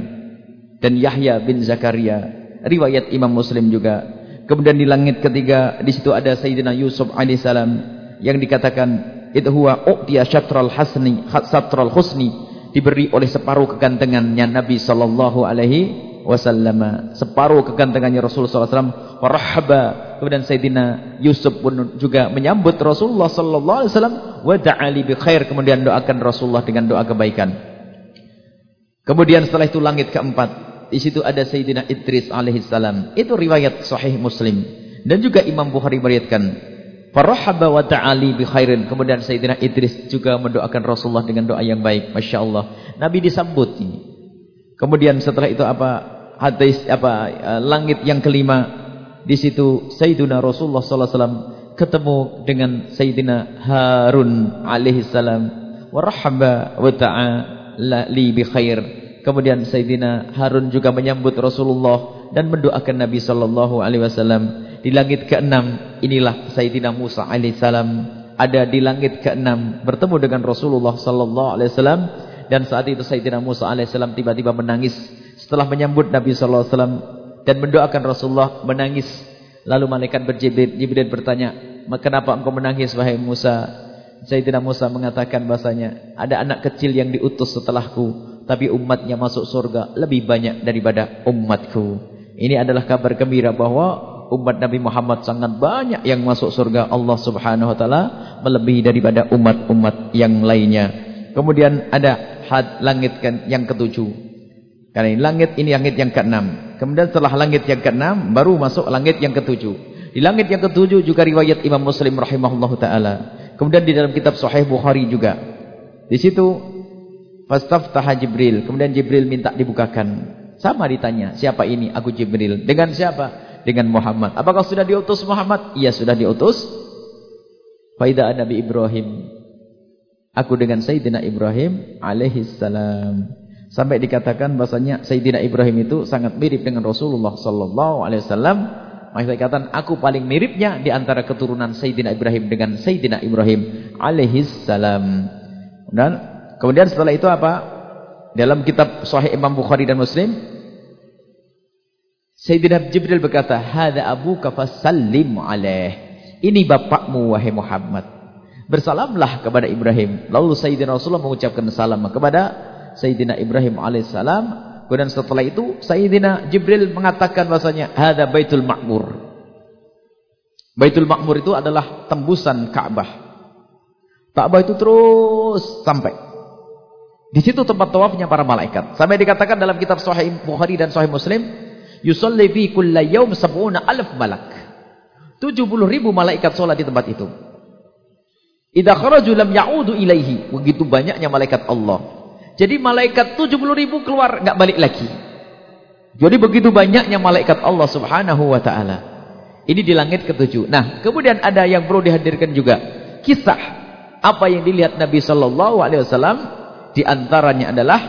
dan Yahya bin Zakaria. Riwayat Imam Muslim juga. Kemudian di langit ketiga di situ ada Sayyidina Yusuf alaihissalam yang dikatakan itu huwa uqtiya syatral hasni satral husni diberi oleh separuh kegantengannya Nabi sallallahu alaihi wasallam separuh kegantengannya Rasulullah wasallam warahaba kemudian Sayyidina Yusuf pun juga menyambut Rasulullah sallallahu alaihi wasallam wa da'ali bi khair kemudian doakan Rasulullah dengan doa kebaikan kemudian setelah itu langit keempat di situ ada Sayyidina Idris alaihissalam itu riwayat sahih Muslim dan juga Imam Bukhari meriwayatkan Farahaba wa ta'ali bi khairin. Kemudian Sayyidina Idris juga mendoakan Rasulullah dengan doa yang baik. Masya Allah. Nabi disambut ini. Kemudian setelah itu apa? hadis apa uh, langit yang kelima. Di situ Sayyidina Rasulullah sallallahu alaihi wasallam ketemu dengan Sayyidina Harun alaihi salam. Wa rahaba wa ta'ala li bi khair. Kemudian Sayyidina Harun juga menyambut Rasulullah dan mendoakan Nabi sallallahu alaihi wasallam. Di langit keenam inilah Sayyidina Musa alaihi salam. Ada di langit keenam bertemu dengan Rasulullah sallallahu alaihi wasallam dan saat itu Sayyidina Musa alaihi salam tiba-tiba menangis setelah menyambut Nabi wasallam dan mendoakan Rasulullah menangis. Lalu malaikat berjibril Jibril bertanya, "Kenapa engkau menangis wahai Musa?" Sayyidina Musa mengatakan bahasanya, "Ada anak kecil yang diutus setelahku, tapi umatnya masuk surga lebih banyak daripada umatku." Ini adalah kabar gembira bahwa umat Nabi Muhammad sangat banyak yang masuk surga Allah Subhanahu wa taala melebihi daripada umat-umat yang lainnya. Kemudian ada had langit kan yang ketujuh. Karena ini langit ini langit yang keenam. Kemudian setelah langit yang keenam baru masuk langit yang ketujuh. Di langit yang ketujuh juga riwayat Imam Muslim rahimahullah taala. Kemudian di dalam kitab Sahih Bukhari juga. Di situ fastaftaha Jibril. Kemudian Jibril minta dibukakan. Sama ditanya, siapa ini? Aku Jibril. Dengan siapa? Dengan Muhammad. Apakah sudah diutus Muhammad? Iya, sudah diutus. Faidah Nabi Ibrahim. Aku dengan Sayyidina Ibrahim alaihi salam. Sampai dikatakan bahasanya Sayyidina Ibrahim itu sangat mirip dengan Rasulullah sallallahu alaihi wasallam. Maka dikatakan aku paling miripnya di antara keturunan Sayyidina Ibrahim dengan Sayyidina Ibrahim alaihi salam. Dan kemudian setelah itu apa? Dalam kitab Sahih Imam Bukhari dan Muslim Sayyidina Jibril berkata, "Hadza abuka fasallim alaih." Ini bapakmu wahai Muhammad. Bersalamlah kepada Ibrahim. Lalu Sayyidina Rasulullah mengucapkan salam kepada Sayyidina Ibrahim alaihissalam. Kemudian setelah itu Sayyidina Jibril mengatakan bahasanya ada Baitul Ma'mur. Baitul Ma'mur itu adalah tembusan Ka'bah. Ka'bah itu terus sampai. Di situ tempat tawafnya para malaikat. Sampai dikatakan dalam kitab Sahih Bukhari dan Sahih Muslim, yusalli fi kulli yaum sab'una alf malak. 70 ribu malaikat sholat di tempat itu. Idza kharaju lam ya'udu ilaihi. Begitu banyaknya malaikat Allah. Jadi malaikat 70 ribu keluar nggak balik lagi. Jadi begitu banyaknya malaikat Allah subhanahu wa ta'ala. Ini di langit ketujuh. Nah kemudian ada yang perlu dihadirkan juga. Kisah apa yang dilihat Nabi Sallallahu Alaihi Wasallam. Di antaranya adalah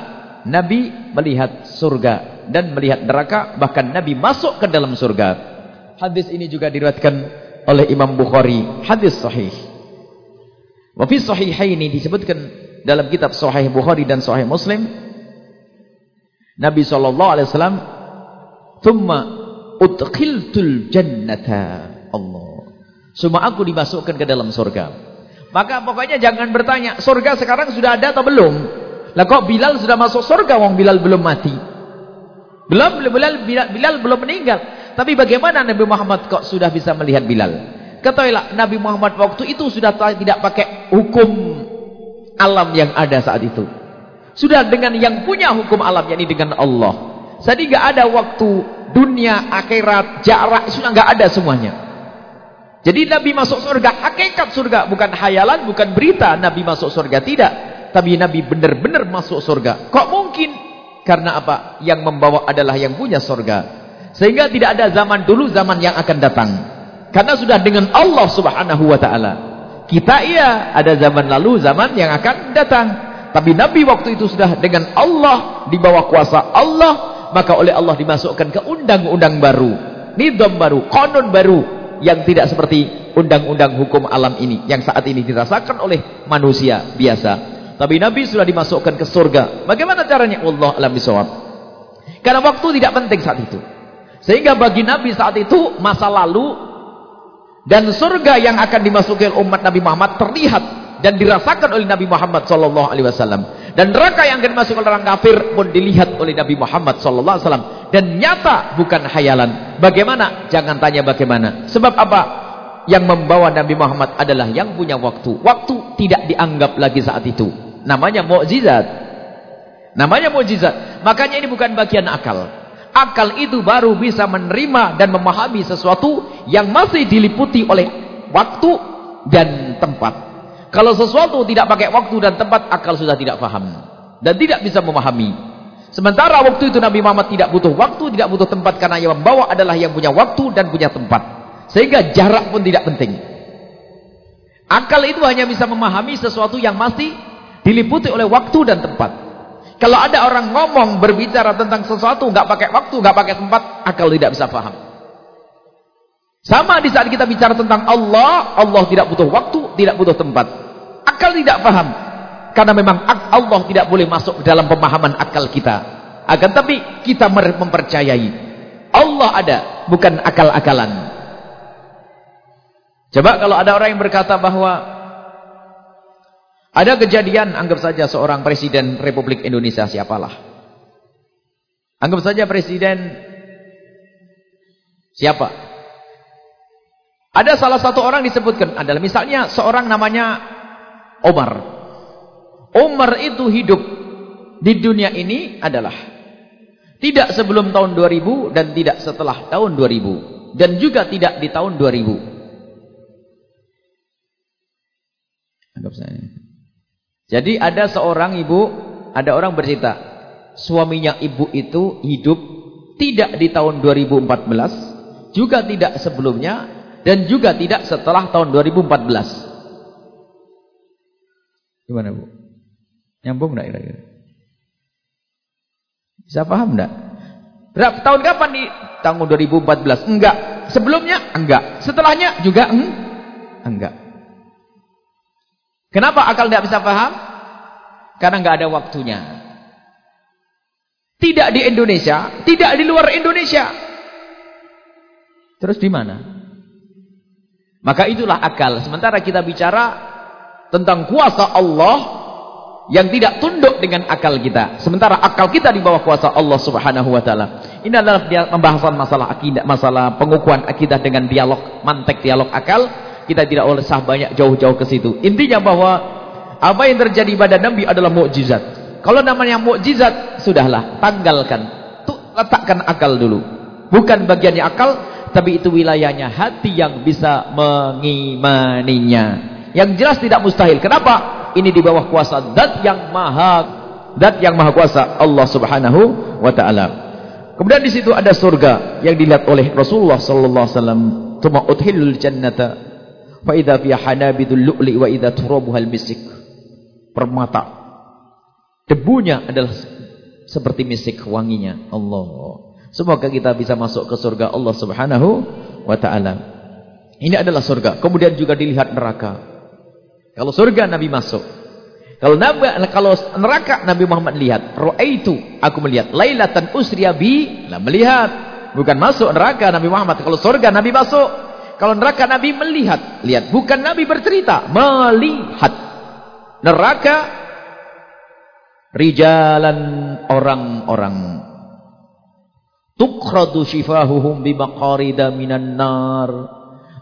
Nabi melihat surga dan melihat neraka. Bahkan Nabi masuk ke dalam surga. Hadis ini juga diriwayatkan oleh Imam Bukhari. Hadis sahih. Wafi sahihaini disebutkan dalam kitab Sahih Bukhari dan Sahih Muslim Nabi sallallahu alaihi wasallam thumma udkhiltul jannata. Allah. Semua aku dimasukkan ke dalam surga. Maka pokoknya jangan bertanya surga sekarang sudah ada atau belum? Lah kok Bilal sudah masuk surga wong Bilal belum mati? Belum Bilal, Bilal, Bilal belum meninggal. Tapi bagaimana Nabi Muhammad kok sudah bisa melihat Bilal ketahuilah Nabi Muhammad waktu itu sudah tidak pakai hukum alam yang ada saat itu. Sudah dengan yang punya hukum alam yakni dengan Allah. Jadi nggak ada waktu dunia, akhirat, jarak, sudah nggak ada semuanya. Jadi Nabi masuk surga, hakikat surga bukan hayalan, bukan berita Nabi masuk surga tidak, tapi Nabi benar-benar masuk surga. Kok mungkin? Karena apa? Yang membawa adalah yang punya surga. Sehingga tidak ada zaman dulu, zaman yang akan datang. Karena sudah dengan Allah Subhanahu wa taala. Kita iya, ada zaman lalu, zaman yang akan datang. Tapi Nabi waktu itu sudah dengan Allah, di bawah kuasa Allah, maka oleh Allah dimasukkan ke undang-undang baru, nidom baru, konon baru, yang tidak seperti undang-undang hukum alam ini, yang saat ini dirasakan oleh manusia biasa. Tapi Nabi sudah dimasukkan ke surga. Bagaimana caranya? Allah alam bisawab. Karena waktu tidak penting saat itu. Sehingga bagi Nabi saat itu masa lalu dan surga yang akan dimasuki umat Nabi Muhammad terlihat dan dirasakan oleh Nabi Muhammad sallallahu alaihi wasallam. Dan neraka yang akan dimasuki orang kafir pun dilihat oleh Nabi Muhammad sallallahu alaihi wasallam dan nyata bukan hayalan. Bagaimana? Jangan tanya bagaimana. Sebab apa? Yang membawa Nabi Muhammad adalah yang punya waktu. Waktu tidak dianggap lagi saat itu. Namanya mukjizat. Namanya mukjizat. Makanya ini bukan bagian akal. Akal itu baru bisa menerima dan memahami sesuatu yang masih diliputi oleh waktu dan tempat. Kalau sesuatu tidak pakai waktu dan tempat, akal sudah tidak paham. Dan tidak bisa memahami. Sementara waktu itu Nabi Muhammad tidak butuh waktu, tidak butuh tempat. Karena yang membawa adalah yang punya waktu dan punya tempat. Sehingga jarak pun tidak penting. Akal itu hanya bisa memahami sesuatu yang masih diliputi oleh waktu dan tempat. Kalau ada orang ngomong berbicara tentang sesuatu nggak pakai waktu, nggak pakai tempat, akal tidak bisa paham. Sama di saat kita bicara tentang Allah, Allah tidak butuh waktu, tidak butuh tempat. Akal tidak paham. Karena memang Allah tidak boleh masuk dalam pemahaman akal kita. Akan tapi kita mempercayai Allah ada, bukan akal-akalan. Coba kalau ada orang yang berkata bahwa ada kejadian, anggap saja seorang presiden Republik Indonesia siapalah. Anggap saja presiden siapa? Ada salah satu orang disebutkan adalah misalnya seorang namanya Omar. Omar itu hidup di dunia ini adalah tidak sebelum tahun 2000 dan tidak setelah tahun 2000 dan juga tidak di tahun 2000. Anggap saja. Jadi ada seorang ibu, ada orang bercerita, suaminya ibu itu hidup tidak di tahun 2014, juga tidak sebelumnya, dan juga tidak setelah tahun 2014. Gimana bu? Nyambung enggak kira-kira? Bisa paham enggak? Berapa tahun kapan di tahun 2014? Enggak. Sebelumnya? Enggak. Setelahnya juga enggak. Kenapa akal tidak bisa paham? Karena nggak ada waktunya. Tidak di Indonesia, tidak di luar Indonesia. Terus di mana? Maka itulah akal. Sementara kita bicara tentang kuasa Allah yang tidak tunduk dengan akal kita. Sementara akal kita di bawah kuasa Allah Subhanahu wa taala. Ini adalah pembahasan masalah akidah, masalah pengukuhan akidah dengan dialog, mantek dialog akal kita tidak oleh sah banyak jauh-jauh ke situ. Intinya bahwa apa yang terjadi pada Nabi adalah mukjizat. Kalau namanya mukjizat, sudahlah, tanggalkan. Tuh, letakkan akal dulu. Bukan bagiannya akal, tapi itu wilayahnya hati yang bisa mengimaninya. Yang jelas tidak mustahil. Kenapa? Ini di bawah kuasa zat yang maha zat yang maha kuasa Allah Subhanahu wa taala. Kemudian di situ ada surga yang dilihat oleh Rasulullah sallallahu alaihi wasallam. Tuma udhilul jannata Fa idza fi hanabidul lu'li wa idza turabuhal misik. Permata. Debunya adalah seperti misik wanginya. Allah. Semoga kita bisa masuk ke surga Allah Subhanahu wa taala. Ini adalah surga. Kemudian juga dilihat neraka. Kalau surga Nabi masuk. Kalau nabi, kalau neraka Nabi Muhammad lihat, itu aku melihat lailatan usriya bi, lah melihat. Bukan masuk neraka Nabi Muhammad. Kalau surga Nabi masuk. Kalau neraka Nabi melihat. Lihat. Bukan Nabi bercerita. Melihat. Neraka. Rijalan orang-orang. Tukradu shifahuhum bimaqarida minan nar.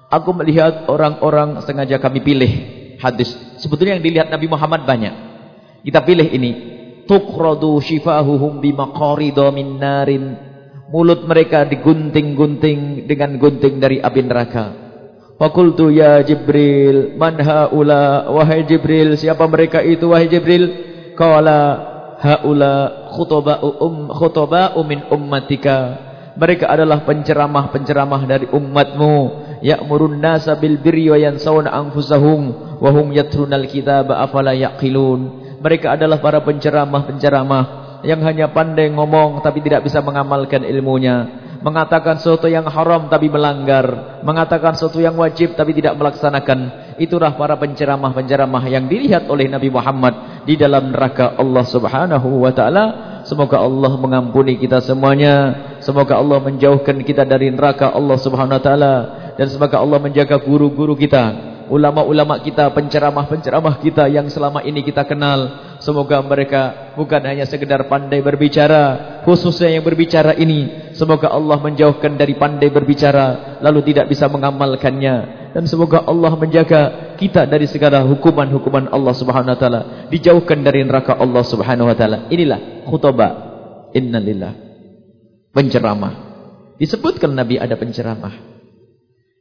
Aku melihat orang-orang sengaja kami pilih. Hadis. Sebetulnya yang dilihat Nabi Muhammad banyak. Kita pilih ini. Tukradu shifahuhum bimaqarida min narin mulut mereka digunting-gunting dengan gunting dari api neraka. Fakultu ya Jibril, man haula wahai Jibril, siapa mereka itu wahai Jibril? Qala haula khutba'u um khutba'u min ummatika. Mereka adalah penceramah-penceramah dari umatmu. Ya'murun nasa bil birri wa yansawna anfusahum wa hum yatrunal kitaba afala yaqilun. Mereka adalah para penceramah-penceramah yang hanya pandai ngomong tapi tidak bisa mengamalkan ilmunya mengatakan sesuatu yang haram tapi melanggar mengatakan sesuatu yang wajib tapi tidak melaksanakan itulah para penceramah-penceramah yang dilihat oleh Nabi Muhammad di dalam neraka Allah Subhanahu wa taala semoga Allah mengampuni kita semuanya Semoga Allah menjauhkan kita dari neraka Allah Subhanahu wa taala dan semoga Allah menjaga guru-guru kita ulama-ulama kita, penceramah-penceramah kita yang selama ini kita kenal. Semoga mereka bukan hanya sekedar pandai berbicara, khususnya yang berbicara ini. Semoga Allah menjauhkan dari pandai berbicara, lalu tidak bisa mengamalkannya. Dan semoga Allah menjaga kita dari segala hukuman-hukuman Allah ta'ala. Dijauhkan dari neraka Allah ta'ala. Inilah khutbah. Innalillah. Penceramah. Disebutkan Nabi ada penceramah.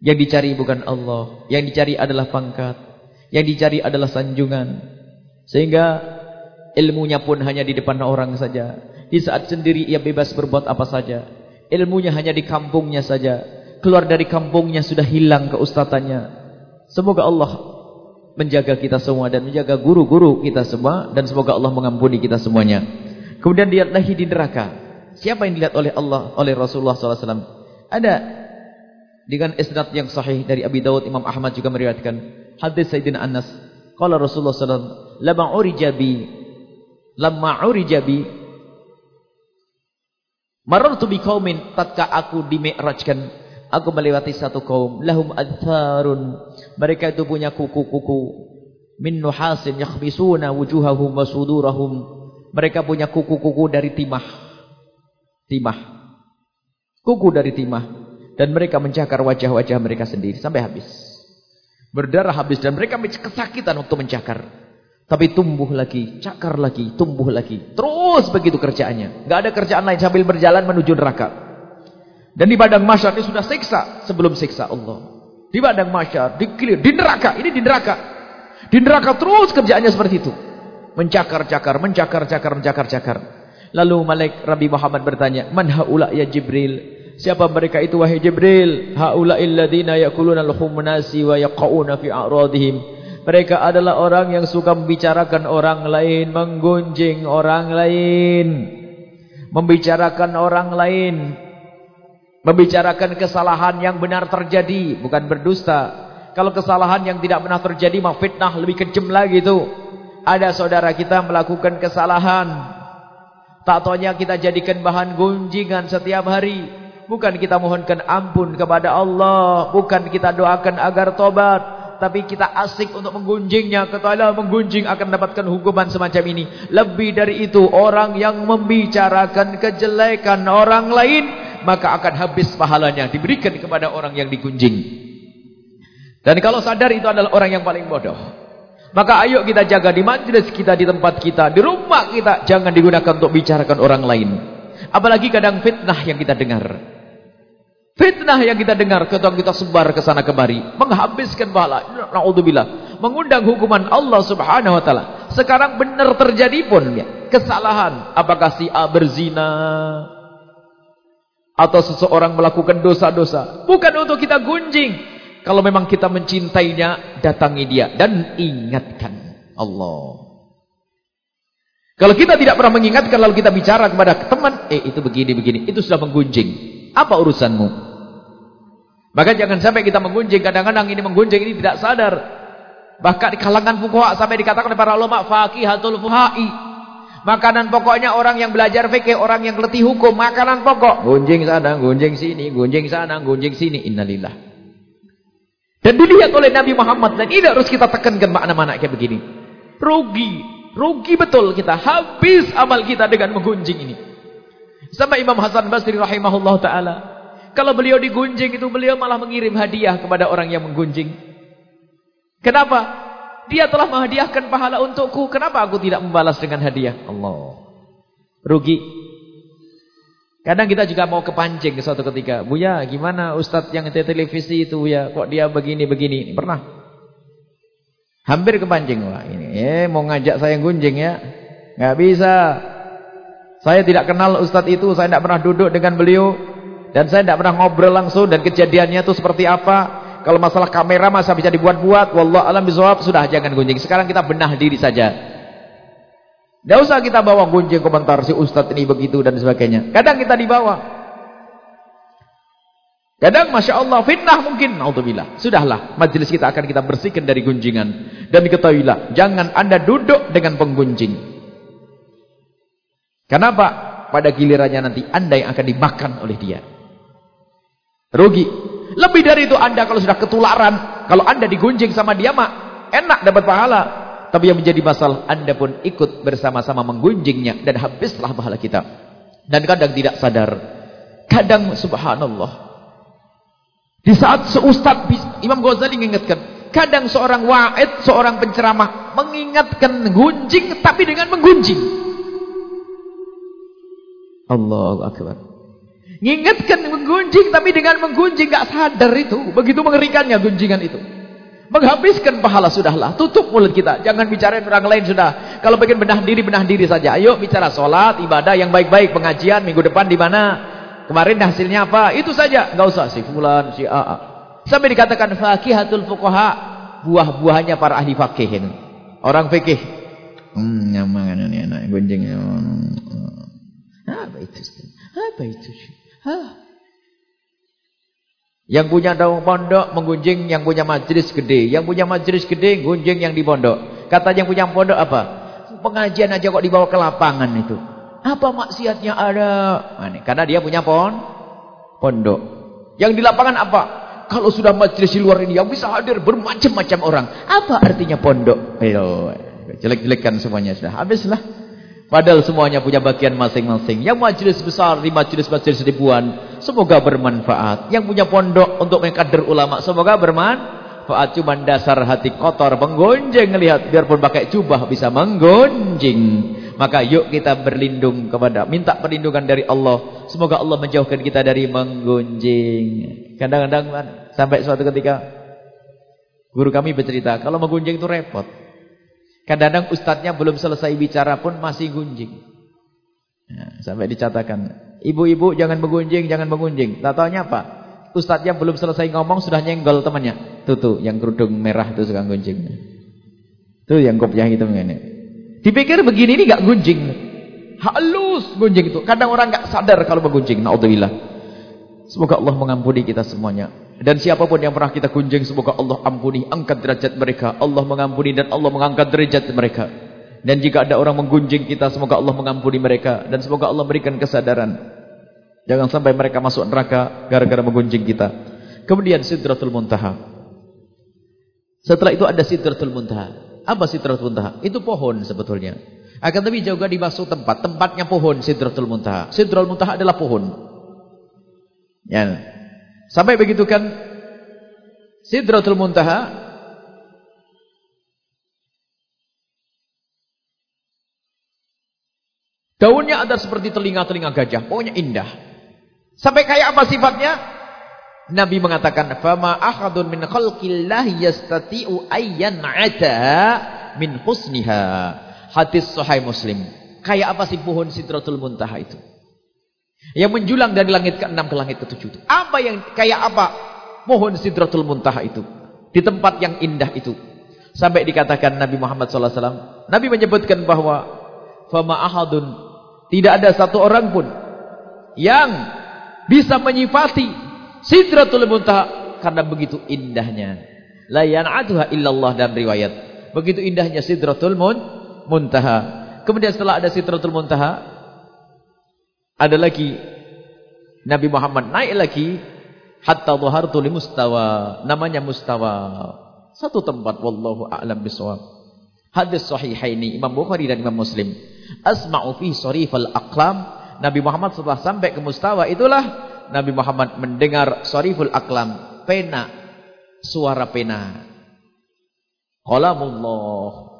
Yang dicari bukan Allah. Yang dicari adalah pangkat. Yang dicari adalah sanjungan. Sehingga ilmunya pun hanya di depan orang saja. Di saat sendiri ia bebas berbuat apa saja. Ilmunya hanya di kampungnya saja. Keluar dari kampungnya sudah hilang keustatannya. Semoga Allah menjaga kita semua dan menjaga guru-guru kita semua. Dan semoga Allah mengampuni kita semuanya. Kemudian dia lahir di neraka. Siapa yang dilihat oleh Allah, oleh Rasulullah SAW? Ada dengan isnad yang sahih dari Abi Dawud Imam Ahmad juga meriwayatkan hadis Sayyidina Anas qala Rasulullah sallallahu alaihi wasallam lamma lamma urijabi marartu biqaumin tatka aku dimi'rajkan aku melewati satu kaum. Lahum adtharun mereka itu punya kuku-kuku. Min nuhasin yakhbisuna wujuhahum wa sudurahum. Mereka punya kuku-kuku dari timah. Timah. Kuku dari timah. Dan mereka mencakar wajah-wajah mereka sendiri sampai habis. Berdarah habis dan mereka kesakitan waktu mencakar. Tapi tumbuh lagi, cakar lagi, tumbuh lagi. Terus begitu kerjaannya. Gak ada kerjaan lain sambil berjalan menuju neraka. Dan di padang masyar ini sudah siksa sebelum siksa Allah. Di padang masyar, di kilir, di neraka. Ini di neraka. Di neraka terus kerjaannya seperti itu. Mencakar-cakar, mencakar-cakar, mencakar-cakar. Lalu Malik Rabbi Muhammad bertanya, Man haula ya Jibril? Siapa mereka itu wahai Jibril? Haula'il ladzina ya'kuluna al-luhum nasi wa yaqauna fi a'radihim. Mereka adalah orang yang suka membicarakan orang lain, menggunjing orang lain, membicarakan orang lain, membicarakan kesalahan yang benar terjadi, bukan berdusta. Kalau kesalahan yang tidak pernah terjadi, mah fitnah lebih kejam lagi itu. Ada saudara kita melakukan kesalahan, tak taunya kita jadikan bahan gunjingan setiap hari. Bukan kita mohonkan ampun kepada Allah. Bukan kita doakan agar tobat. Tapi kita asik untuk menggunjingnya. Ketahuilah menggunjing akan mendapatkan hukuman semacam ini. Lebih dari itu. Orang yang membicarakan kejelekan orang lain. Maka akan habis pahalanya. Diberikan kepada orang yang digunjing. Dan kalau sadar itu adalah orang yang paling bodoh. Maka ayo kita jaga di majlis kita, di tempat kita, di rumah kita. Jangan digunakan untuk bicarakan orang lain. Apalagi kadang fitnah yang kita dengar. Fitnah yang kita dengar, ketika kita sebar ke sana kemari, menghabiskan pahala. Nauzubillah, mengundang hukuman Allah Subhanahu wa taala. Sekarang benar terjadi pun ya, kesalahan. Apakah si A berzina atau seseorang melakukan dosa-dosa? Bukan untuk kita gunjing. Kalau memang kita mencintainya, datangi dia dan ingatkan Allah. Kalau kita tidak pernah mengingatkan lalu kita bicara kepada teman, eh itu begini begini, itu sudah menggunjing. Apa urusanmu? Maka jangan sampai kita menggunjing. Kadang-kadang ini menggunjing ini tidak sadar. Bahkan di kalangan fuqaha sampai dikatakan oleh para ulama faqihatul fuhai. Makanan pokoknya orang yang belajar fikih, orang yang letih hukum, makanan pokok. Gunjing sana, gunjing sini, gunjing sana, gunjing sini. Innalillah. Dan dilihat oleh Nabi Muhammad dan ini harus kita tekankan makna-makna kayak begini. Rugi, rugi betul kita. Habis amal kita dengan menggunjing ini. Sama Imam Hasan Basri rahimahullah ta'ala. Kalau beliau digunjing itu beliau malah mengirim hadiah kepada orang yang menggunjing. Kenapa? Dia telah menghadiahkan pahala untukku. Kenapa aku tidak membalas dengan hadiah? Allah. Rugi. Kadang kita juga mau kepancing ke suatu ketika. Buya, gimana Ustadz yang di televisi itu ya? Kok dia begini-begini? Pernah? Hampir kepancing. Wah, ini eh mau ngajak saya gunjing ya? Nggak bisa. Saya tidak kenal Ustadz itu, saya tidak pernah duduk dengan beliau. Dan saya tidak pernah ngobrol langsung dan kejadiannya itu seperti apa. Kalau masalah kamera masa bisa dibuat-buat. Wallah alam bisawab, sudah jangan gunjing. Sekarang kita benah diri saja. Tidak usah kita bawa gunjing komentar si Ustadz ini begitu dan sebagainya. Kadang kita dibawa. Kadang Masya Allah fitnah mungkin. Alhamdulillah. Sudahlah. Majelis kita akan kita bersihkan dari gunjingan. Dan diketahuilah. Jangan anda duduk dengan penggunjing. Kenapa? pada gilirannya nanti Anda yang akan dimakan oleh dia. Rugi. Lebih dari itu Anda kalau sudah ketularan, kalau Anda digunjing sama dia mah enak dapat pahala. Tapi yang menjadi masalah Anda pun ikut bersama-sama menggunjingnya dan habislah pahala kita. Dan kadang tidak sadar. Kadang subhanallah. Di saat seustad Imam Ghazali mengingatkan, kadang seorang wa'id, seorang penceramah mengingatkan gunjing tapi dengan menggunjing. Allahu akbar. Mengingatkan menggunjing tapi dengan menggunjing gak sadar itu. Begitu mengerikannya gunjingan itu. Menghabiskan pahala sudahlah. Tutup mulut kita. Jangan bicara orang lain sudah. Kalau pengen benah diri, benah diri saja. Ayo bicara sholat, ibadah yang baik-baik. Pengajian minggu depan di mana? Kemarin hasilnya apa? Itu saja. Enggak usah si fulan, si A. Sampai dikatakan fakihatul fuqaha. Buah-buahnya para ahli fakih ini. Orang fikih. Hmm, nyaman enak. Gunjingnya. Apa itu? Apa itu? Hah? Yang punya daun pondok menggunjing yang punya majlis gede. Yang punya majlis gede gunjing yang di pondok. Kata yang punya pondok apa? Pengajian aja kok dibawa ke lapangan itu. Apa maksiatnya ada? Nah, karena dia punya pon pondok. Yang di lapangan apa? Kalau sudah majlis di luar ini yang bisa hadir bermacam-macam orang. Apa artinya pondok? Ayo, jelek-jelekan semuanya sudah. Habislah. Padahal semuanya punya bagian masing-masing. Yang majelis besar di majelis-majelis ribuan. Semoga bermanfaat. Yang punya pondok untuk mengkader ulama. Semoga bermanfaat. Cuma dasar hati kotor. Menggonjeng. Lihat. Biarpun pakai jubah bisa menggonjeng. Maka yuk kita berlindung kepada. Minta perlindungan dari Allah. Semoga Allah menjauhkan kita dari menggonjeng. Kadang-kadang sampai suatu ketika. Guru kami bercerita. Kalau menggonjeng itu repot. Kadang-kadang ustadznya belum selesai bicara pun masih gunjing. Ya, sampai dicatakan, ibu-ibu jangan menggunjing, jangan menggunjing. Tak tahunya apa? Ustadznya belum selesai ngomong sudah nyenggol temannya. Tuh tuh, yang kerudung merah itu suka gunjing. Tuh yang kopiah itu ini. Dipikir begini ini gak gunjing. Halus gunjing itu. Kadang orang gak sadar kalau menggunjing. Naudzubillah. Semoga Allah mengampuni kita semuanya. Dan siapa pun yang pernah kita kunjung semoga Allah ampuni, angkat derajat mereka. Allah mengampuni dan Allah mengangkat derajat mereka. Dan jika ada orang menggunjing kita, semoga Allah mengampuni mereka dan semoga Allah berikan kesadaran. Jangan sampai mereka masuk neraka gara-gara menggunjing kita. Kemudian Sidratul Muntaha. Setelah itu ada Sidratul Muntaha. Apa Sidratul Muntaha? Itu pohon sebetulnya. Akan tapi juga dimasuk tempat. Tempatnya pohon Sidratul Muntaha. Sidratul Muntaha adalah pohon. Ya. Sampai begitu kan Sidratul Muntaha Daunnya ada seperti telinga-telinga gajah, pokoknya indah. Sampai kayak apa sifatnya? Nabi mengatakan, "Fama ahadun min khalqillahi yastati'u ayyan'ata min husniha." Hadis sahih Muslim. Kayak apa sih pohon Sidratul Muntaha itu? Yang menjulang dari langit ke-6 ke langit ke-7 itu. Apa yang kayak apa? Mohon Sidratul Muntaha itu. Di tempat yang indah itu. Sampai dikatakan Nabi Muhammad SAW. Nabi menyebutkan bahwa fama ahadun tidak ada satu orang pun yang bisa menyifati Sidratul Muntaha karena begitu indahnya. La yan'atuha illallah dan riwayat. Begitu indahnya Sidratul Muntaha. Kemudian setelah ada Sidratul Muntaha, ada lagi. Nabi Muhammad naik lagi. Hatta dhahartu li mustawa. Namanya mustawa. Satu tempat wallahu a'lam bisawab. Hadis sahihaini Imam Bukhari dan Imam Muslim. Asma'u fi sarifal aqlam. Nabi Muhammad setelah sampai ke mustawa itulah Nabi Muhammad mendengar sariful aqlam. Pena. Suara pena. Qalamullah.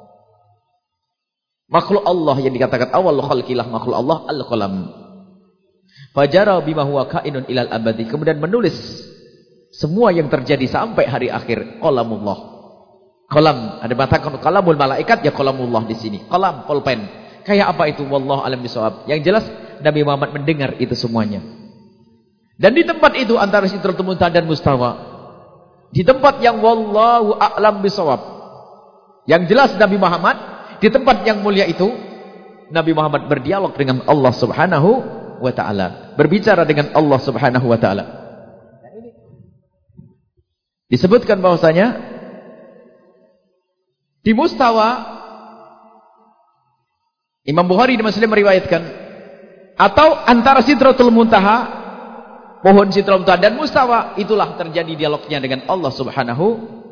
Makhluk Allah yang dikatakan awal khalqilah makhluk Allah al-qalam Fajara bima huwa kainun ilal abadi. Kemudian menulis semua yang terjadi sampai hari akhir. Qalamullah. Qalam. Ada matakan qalamul malaikat ya qalamullah di sini. Qalam, pulpen. Kayak apa itu? Wallah alam bisawab. Yang jelas Nabi Muhammad mendengar itu semuanya. Dan di tempat itu antara Sidratul Muntaha dan Mustawa. Di tempat yang wallahu a'lam bisawab. Yang jelas Nabi Muhammad di tempat yang mulia itu Nabi Muhammad berdialog dengan Allah Subhanahu wa taala, berbicara dengan Allah Subhanahu wa taala. Disebutkan bahwasanya di mustawa Imam Bukhari dan Muslim meriwayatkan Atau antara Sidratul Muntaha, pohon Sidratul Muntaha dan Mustawa, itulah terjadi dialognya dengan Allah Subhanahu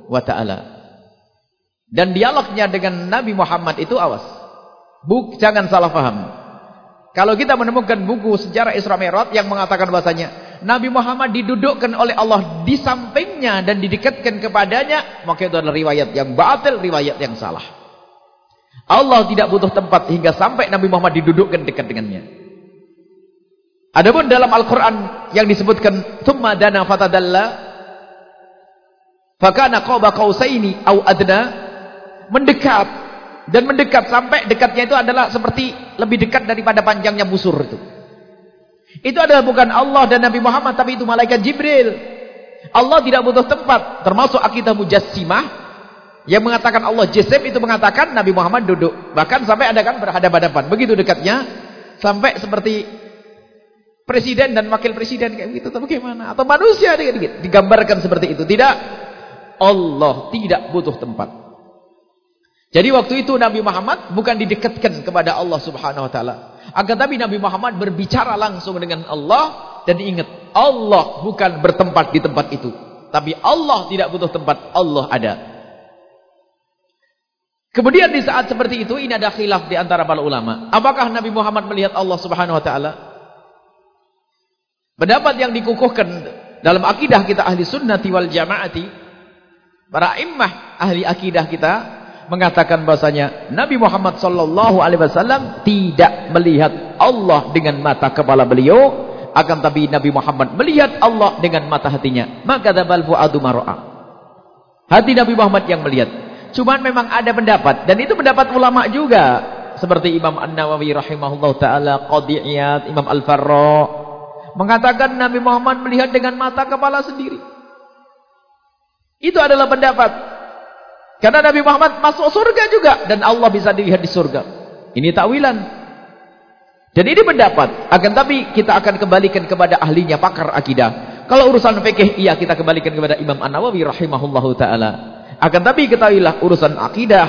wa taala. Dan dialognya dengan Nabi Muhammad itu awas. Buk, jangan salah paham. Kalau kita menemukan buku sejarah Isra Mi'raj yang mengatakan bahasanya Nabi Muhammad didudukkan oleh Allah di sampingnya dan didekatkan kepadanya, maka itu adalah riwayat yang batil, riwayat yang salah. Allah tidak butuh tempat hingga sampai Nabi Muhammad didudukkan dekat dengannya. Adapun dalam Al-Quran yang disebutkan Thumma dana fatadalla Fakana qawba qawsaini Au adna Mendekat Dan mendekat sampai dekatnya itu adalah seperti Lebih dekat daripada panjangnya busur itu. Itu adalah bukan Allah dan Nabi Muhammad Tapi itu malaikat Jibril. Allah tidak butuh tempat Termasuk akidah mujassimah Yang mengatakan Allah jisim itu mengatakan Nabi Muhammad duduk. Bahkan sampai ada kan berhadapan-hadapan. Begitu dekatnya Sampai seperti presiden dan wakil presiden kayak gitu. Atau bagaimana? Atau manusia digambarkan seperti itu. Tidak. Allah tidak butuh tempat jadi waktu itu Nabi Muhammad bukan didekatkan kepada Allah Subhanahu wa taala akan tapi Nabi Muhammad berbicara langsung dengan Allah dan ingat Allah bukan bertempat di tempat itu tapi Allah tidak butuh tempat Allah ada Kemudian di saat seperti itu ini ada khilaf di antara para ulama. Apakah Nabi Muhammad melihat Allah Subhanahu wa taala? Pendapat yang dikukuhkan dalam akidah kita ahli sunnati wal jamaati. Para imah ahli akidah kita. Mengatakan bahasanya Nabi Muhammad sallallahu alaihi wasallam tidak melihat Allah dengan mata kepala beliau. Akan tapi Nabi Muhammad melihat Allah dengan mata hatinya. Maka dabal fu'adu maro'a. Hati Nabi Muhammad yang melihat. Cuman memang ada pendapat. Dan itu pendapat ulama juga. Seperti Imam An-Nawawi rahimahullah ta'ala. Qadi'iyat, Imam Al-Farra mengatakan Nabi Muhammad melihat dengan mata kepala sendiri. Itu adalah pendapat. Karena Nabi Muhammad masuk surga juga dan Allah bisa dilihat di surga. Ini takwilan. Dan ini pendapat. Akan tapi kita akan kembalikan kepada ahlinya pakar akidah. Kalau urusan fikih iya kita kembalikan kepada Imam An-Nawawi rahimahullahu taala. Akan tapi ketahuilah urusan akidah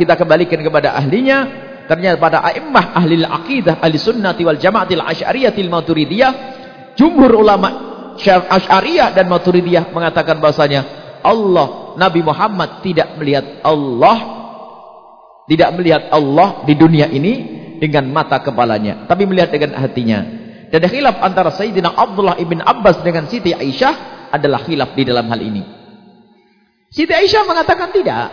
kita kembalikan kepada ahlinya. Ternyata pada a'immah ahli akidah, ahli sunnati wal jamaatil asy'ariyatil maturidiyah Jumhur ulama Asy'ariyah dan Maturidiyah mengatakan bahasanya Allah Nabi Muhammad tidak melihat Allah tidak melihat Allah di dunia ini dengan mata kepalanya tapi melihat dengan hatinya. Dan khilaf antara Sayyidina Abdullah ibn Abbas dengan Siti Aisyah adalah khilaf di dalam hal ini. Siti Aisyah mengatakan tidak.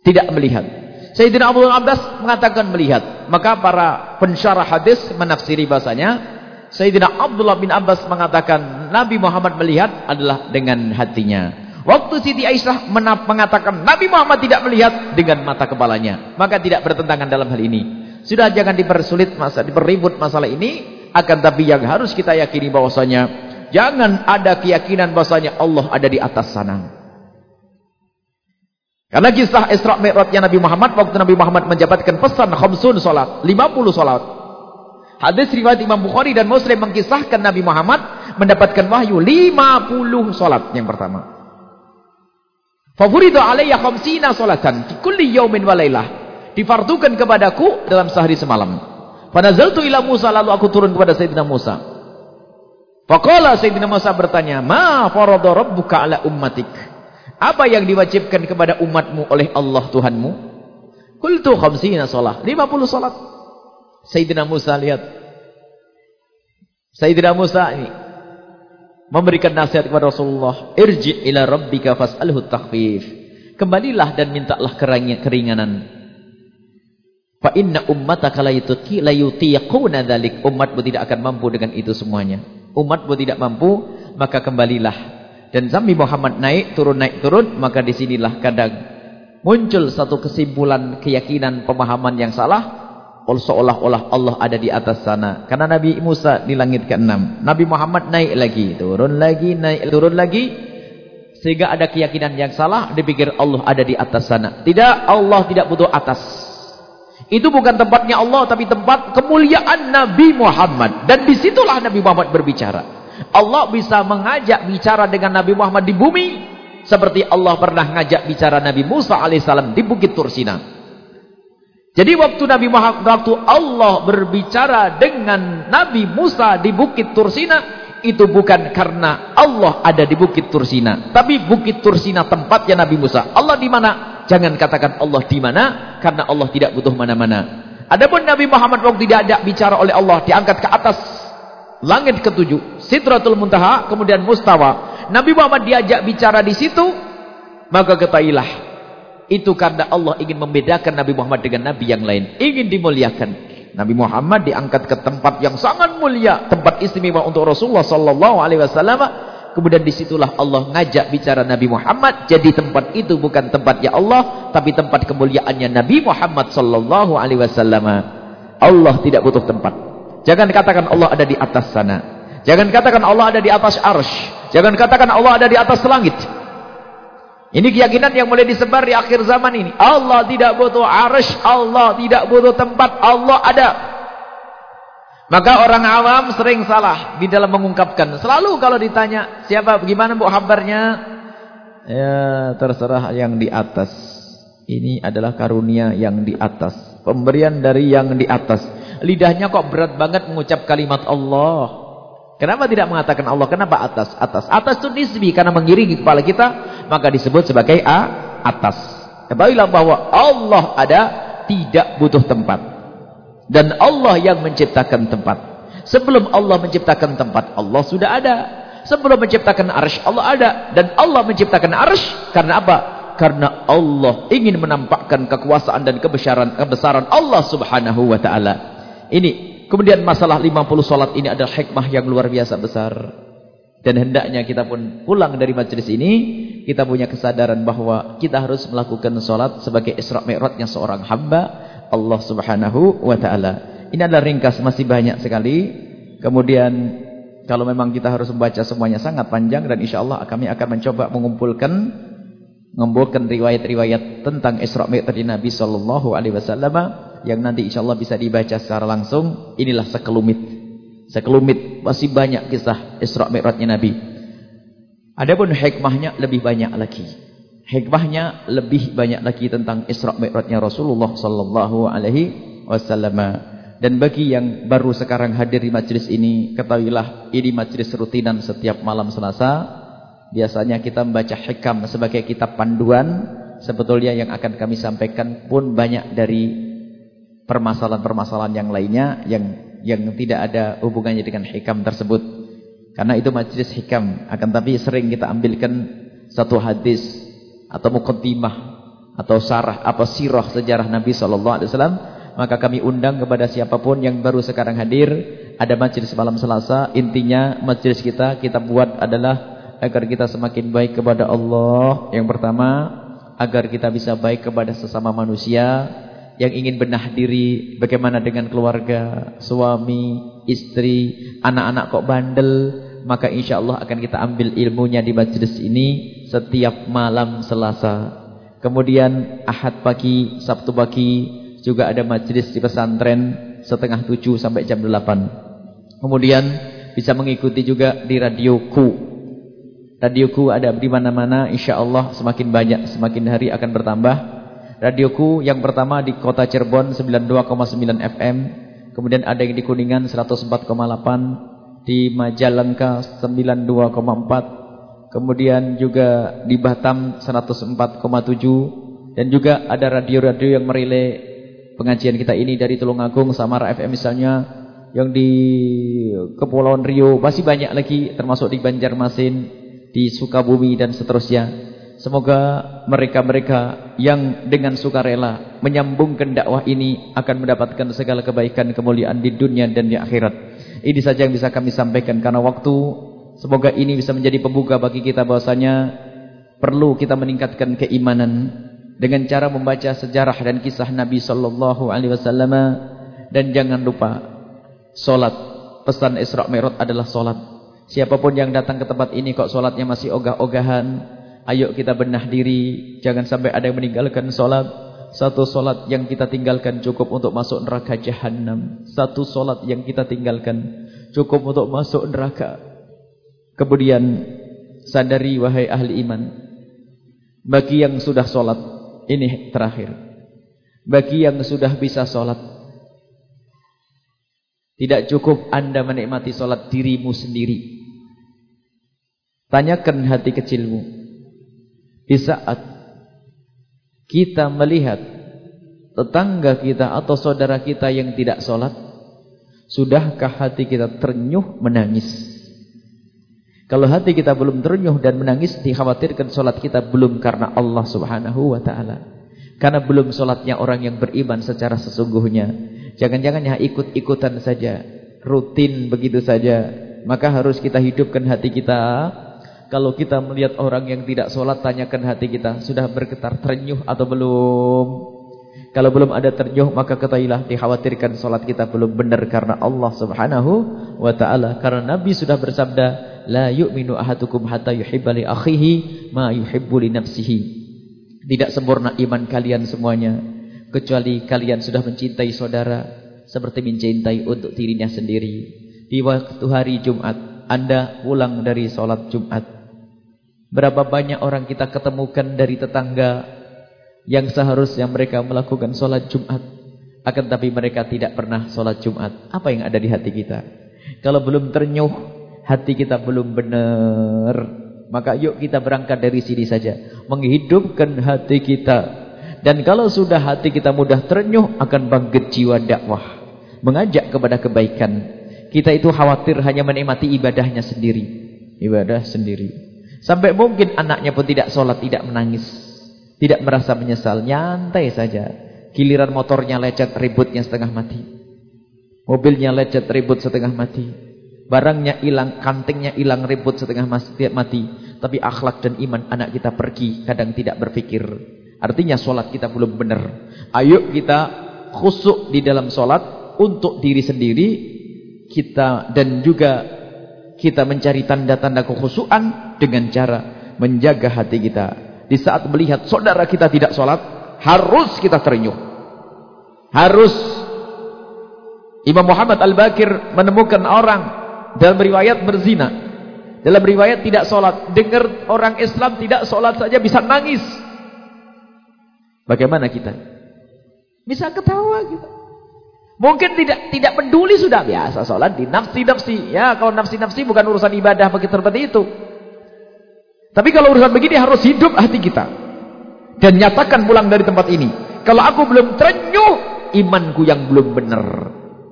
Tidak melihat. Sayyidina Abdullah Abbas mengatakan melihat. Maka para pensyarah hadis menafsiri bahasanya Sayyidina Abdullah bin Abbas mengatakan Nabi Muhammad melihat adalah dengan hatinya. Waktu Siti Aisyah mengatakan Nabi Muhammad tidak melihat dengan mata kepalanya. Maka tidak bertentangan dalam hal ini. Sudah jangan dipersulit masa diperribut masalah ini. Akan tapi yang harus kita yakini bahwasanya jangan ada keyakinan bahwasanya Allah ada di atas sana. Karena kisah Isra Mi'rajnya Nabi Muhammad waktu Nabi Muhammad menjabatkan pesan khamsun salat, 50 salat. Hadis riwayat Imam Bukhari dan Muslim mengkisahkan Nabi Muhammad mendapatkan wahyu 50 salat yang pertama. Fafuridu alayya khamsina salatan fi kulli yawmin wa lailah. Difardukan kepadaku dalam sehari semalam. Fanazaltu ila Musa lalu aku turun kepada Sayyidina Musa. Faqala Sayyidina Musa bertanya, "Ma farada rabbuka ala ummatik?" Apa yang diwajibkan kepada umatmu oleh Allah Tuhanmu? Qultu khamsina salat, 50 salat. Sayyidina Musa lihat. Sayyidina Musa ini memberikan nasihat kepada Rasulullah, "Irji ila rabbika fas'alhu takhfif." Kembalilah dan mintalah keringanan. Fa inna ummataka la yutqi la yutiquna dzalik. Umatmu tidak akan mampu dengan itu semuanya. Umatmu tidak mampu, maka kembalilah. Dan Nabi Muhammad naik turun naik turun, maka di sinilah kadang muncul satu kesimpulan keyakinan pemahaman yang salah seolah-olah Allah ada di atas sana. Karena Nabi Musa di langit ke-6. Nabi Muhammad naik lagi, turun lagi, naik turun lagi. Sehingga ada keyakinan yang salah, dipikir Allah ada di atas sana. Tidak, Allah tidak butuh atas. Itu bukan tempatnya Allah, tapi tempat kemuliaan Nabi Muhammad. Dan di situlah Nabi Muhammad berbicara. Allah bisa mengajak bicara dengan Nabi Muhammad di bumi. Seperti Allah pernah ngajak bicara Nabi Musa alaihissalam di Bukit Tursina. Jadi waktu Nabi Muhammad, waktu Allah berbicara dengan Nabi Musa di Bukit Tursina, itu bukan karena Allah ada di Bukit Tursina, tapi Bukit Tursina tempatnya Nabi Musa. Allah di mana? Jangan katakan Allah di mana, karena Allah tidak butuh mana-mana. Adapun Nabi Muhammad waktu tidak ada bicara oleh Allah, diangkat ke atas langit ketujuh, Sidratul Muntaha, kemudian Mustawa. Nabi Muhammad diajak bicara di situ, maka ketahuilah itu karena Allah ingin membedakan Nabi Muhammad dengan Nabi yang lain, ingin dimuliakan. Nabi Muhammad diangkat ke tempat yang sangat mulia, tempat istimewa untuk Rasulullah sallallahu alaihi wasallam. Kemudian di situlah Allah ngajak bicara Nabi Muhammad. Jadi tempat itu bukan tempat ya Allah, tapi tempat kemuliaannya Nabi Muhammad sallallahu alaihi wasallam. Allah tidak butuh tempat. Jangan katakan Allah ada di atas sana. Jangan katakan Allah ada di atas arsy. Jangan katakan Allah ada di atas langit. Ini keyakinan yang mulai disebar di akhir zaman ini. Allah tidak butuh arsh, Allah tidak butuh tempat, Allah ada. Maka orang awam sering salah di dalam mengungkapkan. Selalu kalau ditanya, siapa, bagaimana bu kabarnya? Ya terserah yang di atas. Ini adalah karunia yang di atas. Pemberian dari yang di atas. Lidahnya kok berat banget mengucap kalimat Allah. Kenapa tidak mengatakan Allah? Kenapa atas? Atas. Atas itu nisbi karena mengiringi kepala kita, maka disebut sebagai a atas. Ketahuilah bahwa Allah ada tidak butuh tempat. Dan Allah yang menciptakan tempat. Sebelum Allah menciptakan tempat, Allah sudah ada. Sebelum menciptakan arsh, Allah ada. Dan Allah menciptakan arsh karena apa? Karena Allah ingin menampakkan kekuasaan dan kebesaran kebesaran Allah Subhanahu wa taala. Ini Kemudian masalah 50 solat ini adalah hikmah yang luar biasa besar. Dan hendaknya kita pun pulang dari majlis ini, kita punya kesadaran bahwa kita harus melakukan solat sebagai isra' mi'ratnya seorang hamba Allah subhanahu wa ta'ala. Ini adalah ringkas, masih banyak sekali. Kemudian kalau memang kita harus membaca semuanya sangat panjang dan insya Allah kami akan mencoba mengumpulkan mengumpulkan riwayat-riwayat tentang Isra' Mi'raj Nabi sallallahu alaihi wasallam yang nanti insya Allah bisa dibaca secara langsung. Inilah sekelumit. Sekelumit masih banyak kisah Isra Mi'rajnya Nabi. Adapun hikmahnya lebih banyak lagi. Hikmahnya lebih banyak lagi tentang Isra Mi'rajnya Rasulullah sallallahu alaihi wasallam. Dan bagi yang baru sekarang hadir di majlis ini, ketahuilah ini majlis rutinan setiap malam Selasa. Biasanya kita membaca hikam sebagai kitab panduan. Sebetulnya yang akan kami sampaikan pun banyak dari permasalahan-permasalahan yang lainnya yang yang tidak ada hubungannya dengan hikam tersebut. Karena itu majlis hikam, akan tapi sering kita ambilkan satu hadis atau mukaddimah atau sarah apa sirah sejarah Nabi sallallahu alaihi wasallam, maka kami undang kepada siapa pun yang baru sekarang hadir, ada majlis malam Selasa, intinya majlis kita kita buat adalah agar kita semakin baik kepada Allah. Yang pertama, agar kita bisa baik kepada sesama manusia yang ingin benah diri bagaimana dengan keluarga, suami, istri, anak-anak kok bandel, maka insya Allah akan kita ambil ilmunya di majlis ini setiap malam Selasa. Kemudian Ahad pagi, Sabtu pagi juga ada majlis di pesantren setengah tujuh sampai jam delapan. Kemudian bisa mengikuti juga di radioku. Radioku ada di mana-mana, insya Allah semakin banyak, semakin hari akan bertambah. Radioku yang pertama di kota Cirebon 92,9 FM. Kemudian ada yang di Kuningan 104,8. Di Majalengka 92,4. Kemudian juga di Batam 104,7. Dan juga ada radio-radio yang merilai pengajian kita ini dari Tulungagung, Samara FM misalnya. Yang di Kepulauan Rio masih banyak lagi termasuk di Banjarmasin, di Sukabumi dan seterusnya. Semoga mereka-mereka yang dengan sukarela menyambungkan dakwah ini akan mendapatkan segala kebaikan kemuliaan di dunia dan di akhirat. Ini saja yang bisa kami sampaikan karena waktu semoga ini bisa menjadi pembuka bagi kita bahwasanya perlu kita meningkatkan keimanan dengan cara membaca sejarah dan kisah Nabi sallallahu alaihi wasallam dan jangan lupa salat. Pesan Isra Mi'raj adalah salat. Siapa pun yang datang ke tempat ini kok salatnya masih ogah-ogahan Ayo kita benah diri, jangan sampai ada yang meninggalkan solat. Satu solat yang kita tinggalkan cukup untuk masuk neraka jahanam. Satu solat yang kita tinggalkan cukup untuk masuk neraka. Kemudian sadari wahai ahli iman. Bagi yang sudah solat, ini terakhir. Bagi yang sudah bisa sholat. Tidak cukup anda menikmati sholat dirimu sendiri. Tanyakan hati kecilmu. Di saat kita melihat tetangga kita atau saudara kita yang tidak sholat. Sudahkah hati kita ternyuh menangis? Kalau hati kita belum ternyuh dan menangis, dikhawatirkan sholat kita belum karena Allah subhanahu wa ta'ala. Karena belum sholatnya orang yang beriman secara sesungguhnya. Jangan-jangan hanya ikut-ikutan saja. Rutin begitu saja. Maka harus kita hidupkan hati kita. Kalau kita melihat orang yang tidak sholat, tanyakan hati kita. Sudah bergetar ternyuh atau belum? Kalau belum ada ternyuh, maka ketahuilah dikhawatirkan sholat kita belum benar karena Allah subhanahu wa ta'ala. Karena Nabi sudah bersabda, La yu'minu ahadukum hatta yuhibbali akhihi ma yuhibbu li nafsihi. Tidak sempurna iman kalian semuanya kecuali kalian sudah mencintai saudara seperti mencintai untuk dirinya sendiri. Di waktu hari Jumat, Anda pulang dari sholat Jumat. Berapa banyak orang kita ketemukan dari tetangga yang seharusnya mereka melakukan sholat Jumat. Akan tapi mereka tidak pernah sholat Jumat. Apa yang ada di hati kita? Kalau belum ternyuh, hati kita belum benar. Maka yuk kita berangkat dari sini saja. Menghidupkan hati kita. Dan kalau sudah hati kita mudah terenyuh, akan bangkit jiwa dakwah. Mengajak kepada kebaikan. Kita itu khawatir hanya menikmati ibadahnya sendiri. Ibadah sendiri. Sampai mungkin anaknya pun tidak sholat, tidak menangis. Tidak merasa menyesal. Nyantai saja. Giliran motornya lecet, ributnya setengah mati. Mobilnya lecet, ribut setengah mati. Barangnya hilang, kantingnya hilang, ribut setengah mati. Tapi akhlak dan iman anak kita pergi, kadang tidak berpikir. Artinya sholat kita belum benar. Ayo kita khusuk di dalam sholat untuk diri sendiri. Kita dan juga kita mencari tanda-tanda kekhusuan dengan cara menjaga hati kita. Di saat melihat saudara kita tidak sholat, harus kita terenyuh. Harus. Imam Muhammad Al-Bakir menemukan orang dalam riwayat berzina. Dalam riwayat tidak sholat. Dengar orang Islam tidak sholat saja bisa nangis. Bagaimana kita? Bisa ketawa kita. Mungkin tidak tidak peduli sudah biasa sholat di nafsi-nafsi. Ya kalau nafsi-nafsi bukan urusan ibadah begitu seperti itu. Tapi kalau urusan begini harus hidup hati kita. Dan nyatakan pulang dari tempat ini. Kalau aku belum terenyuh, imanku yang belum benar.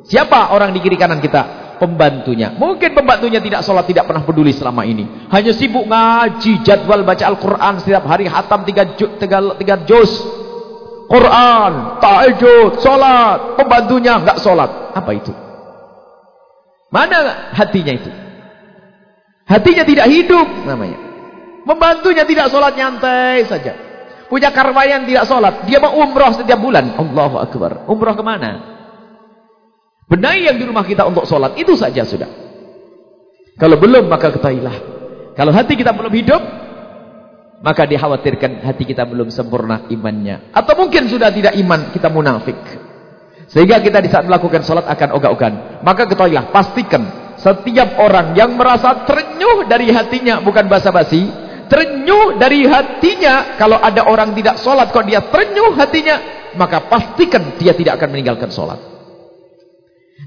Siapa orang di kiri kanan kita? pembantunya. Mungkin pembantunya tidak sholat, tidak pernah peduli selama ini. Hanya sibuk ngaji, jadwal baca Al-Quran setiap hari, hatam tiga, tiga, tiga juz. Quran, tahajud, sholat. Pembantunya nggak sholat. Apa itu? Mana hatinya itu? Hatinya tidak hidup namanya. Pembantunya tidak sholat nyantai saja. Punya karyawan tidak sholat. Dia mau umroh setiap bulan. Allahu Akbar. Umroh ke mana? Benahi yang di rumah kita untuk sholat. Itu saja sudah. Kalau belum maka ketahuilah. Kalau hati kita belum hidup. Maka dikhawatirkan hati kita belum sempurna imannya. Atau mungkin sudah tidak iman kita munafik. Sehingga kita di saat melakukan sholat akan ogah-ogahan. Maka ketahuilah. Pastikan. Setiap orang yang merasa terenyuh dari hatinya. Bukan basa-basi. Terenyuh dari hatinya. Kalau ada orang tidak sholat. Kalau dia terenyuh hatinya. Maka pastikan dia tidak akan meninggalkan sholat.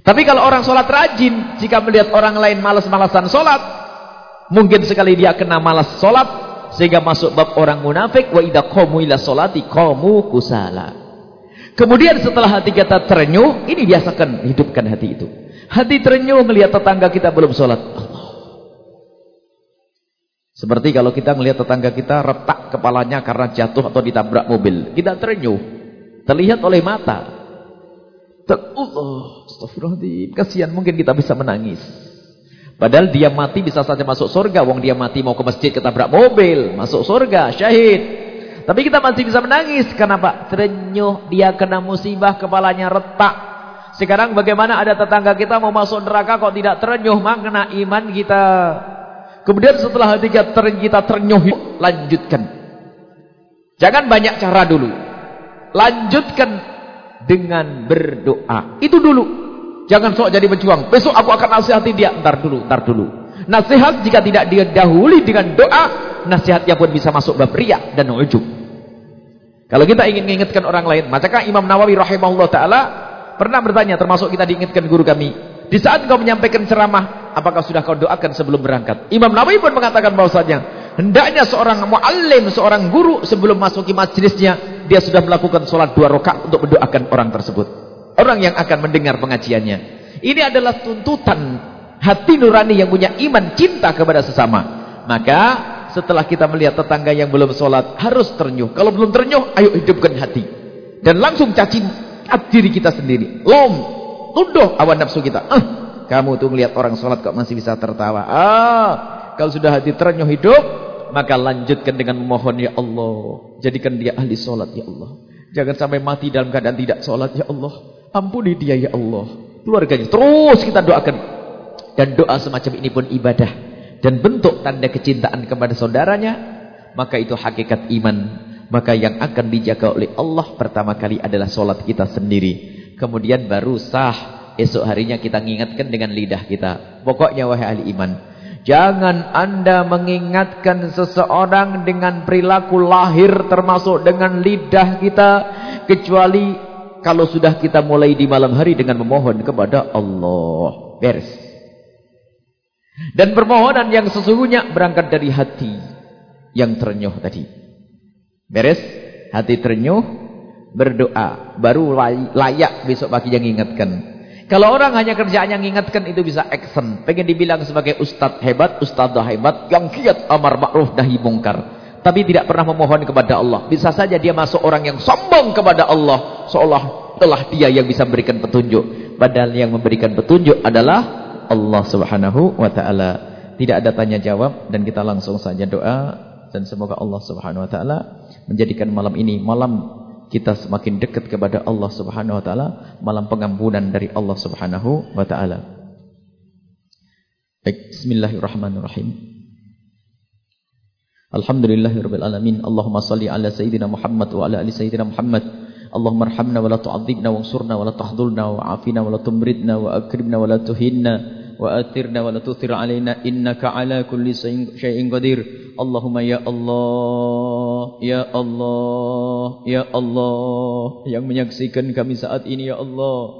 Tapi kalau orang sholat rajin, jika melihat orang lain malas-malasan sholat, mungkin sekali dia kena malas sholat, sehingga masuk bab orang munafik, wa idha qamu ila sholati qamu kusala. Kemudian setelah hati kita terenyuh, ini biasakan hidupkan hati itu. Hati terenyuh melihat tetangga kita belum sholat. Allah. Seperti kalau kita melihat tetangga kita retak kepalanya karena jatuh atau ditabrak mobil. Kita terenyuh. Terlihat oleh mata. Allah, astagfirullahaladzim. Kasihan mungkin kita bisa menangis. Padahal dia mati bisa saja masuk surga. Wong dia mati mau ke masjid ketabrak mobil. Masuk surga, syahid. Tapi kita masih bisa menangis. Kenapa? Terenyuh, dia kena musibah, kepalanya retak. Sekarang bagaimana ada tetangga kita mau masuk neraka kok tidak terenyuh. Makna iman kita. Kemudian setelah hati kita terenyuh, lanjutkan. Jangan banyak cara dulu. Lanjutkan dengan berdoa. Itu dulu. Jangan sok jadi pejuang. Besok aku akan nasihati dia. Ntar dulu, ntar dulu. Nasihat jika tidak didahului dengan doa, nasihatnya pun bisa masuk bab dan ujub. Kalau kita ingin mengingatkan orang lain, maka Imam Nawawi rahimahullah taala pernah bertanya termasuk kita diingatkan guru kami, di saat kau menyampaikan ceramah, apakah sudah kau doakan sebelum berangkat? Imam Nawawi pun mengatakan bahwasanya hendaknya seorang muallim, seorang guru sebelum masuki majlisnya, dia sudah melakukan sholat dua rakaat untuk mendoakan orang tersebut. Orang yang akan mendengar pengajiannya. Ini adalah tuntutan hati nurani yang punya iman cinta kepada sesama. Maka setelah kita melihat tetangga yang belum sholat harus ternyuh. Kalau belum ternyuh, ayo hidupkan hati. Dan langsung caci diri kita sendiri. Lom, tuduh awan nafsu kita. Ah, kamu tuh melihat orang sholat kok masih bisa tertawa. Ah, kalau sudah hati ternyuh hidup, maka lanjutkan dengan memohon ya Allah. Jadikan dia ahli sholat ya Allah. Jangan sampai mati dalam keadaan tidak sholat ya Allah. Ampuni dia ya Allah. Keluarganya terus kita doakan. Dan doa semacam ini pun ibadah dan bentuk tanda kecintaan kepada saudaranya, maka itu hakikat iman. Maka yang akan dijaga oleh Allah pertama kali adalah solat kita sendiri. Kemudian baru sah. Esok harinya kita mengingatkan dengan lidah kita. Pokoknya wahai ahli iman. Jangan anda mengingatkan seseorang dengan perilaku lahir termasuk dengan lidah kita. Kecuali kalau sudah kita mulai di malam hari dengan memohon kepada Allah. Beres. Dan permohonan yang sesungguhnya berangkat dari hati yang ternyuh tadi. Beres? Hati ternyuh, berdoa. Baru layak besok pagi yang ingatkan. Kalau orang hanya kerjaannya mengingatkan itu bisa action. Pengen dibilang sebagai ustadz hebat, ustadzah hebat, yang kiat amar ma'ruf nahi mungkar. Tapi tidak pernah memohon kepada Allah. Bisa saja dia masuk orang yang sombong kepada Allah. Seolah telah dia yang bisa memberikan petunjuk. Padahal yang memberikan petunjuk adalah Allah Subhanahu wa taala. Tidak ada tanya jawab dan kita langsung saja doa dan semoga Allah Subhanahu wa taala menjadikan malam ini malam kita semakin dekat kepada Allah Subhanahu wa taala, malam pengampunan dari Allah Subhanahu wa taala. Baik, bismillahirrahmanirrahim. Alhamdulillahirabbil alamin. Allahumma salli ala sayyidina Muhammad wa ala ali sayyidina Muhammad. Allahumma arhamna wa la tu'adzibna wansurna wa la tahdhulna wa afina wa la tumridna wa akrimna wa la tuhinna. وآثرنا ولا تؤثر علينا إنك على كل شيء قدير اللهم يا الله يا الله يا الله yang menyaksikan kami saat ini ya Allah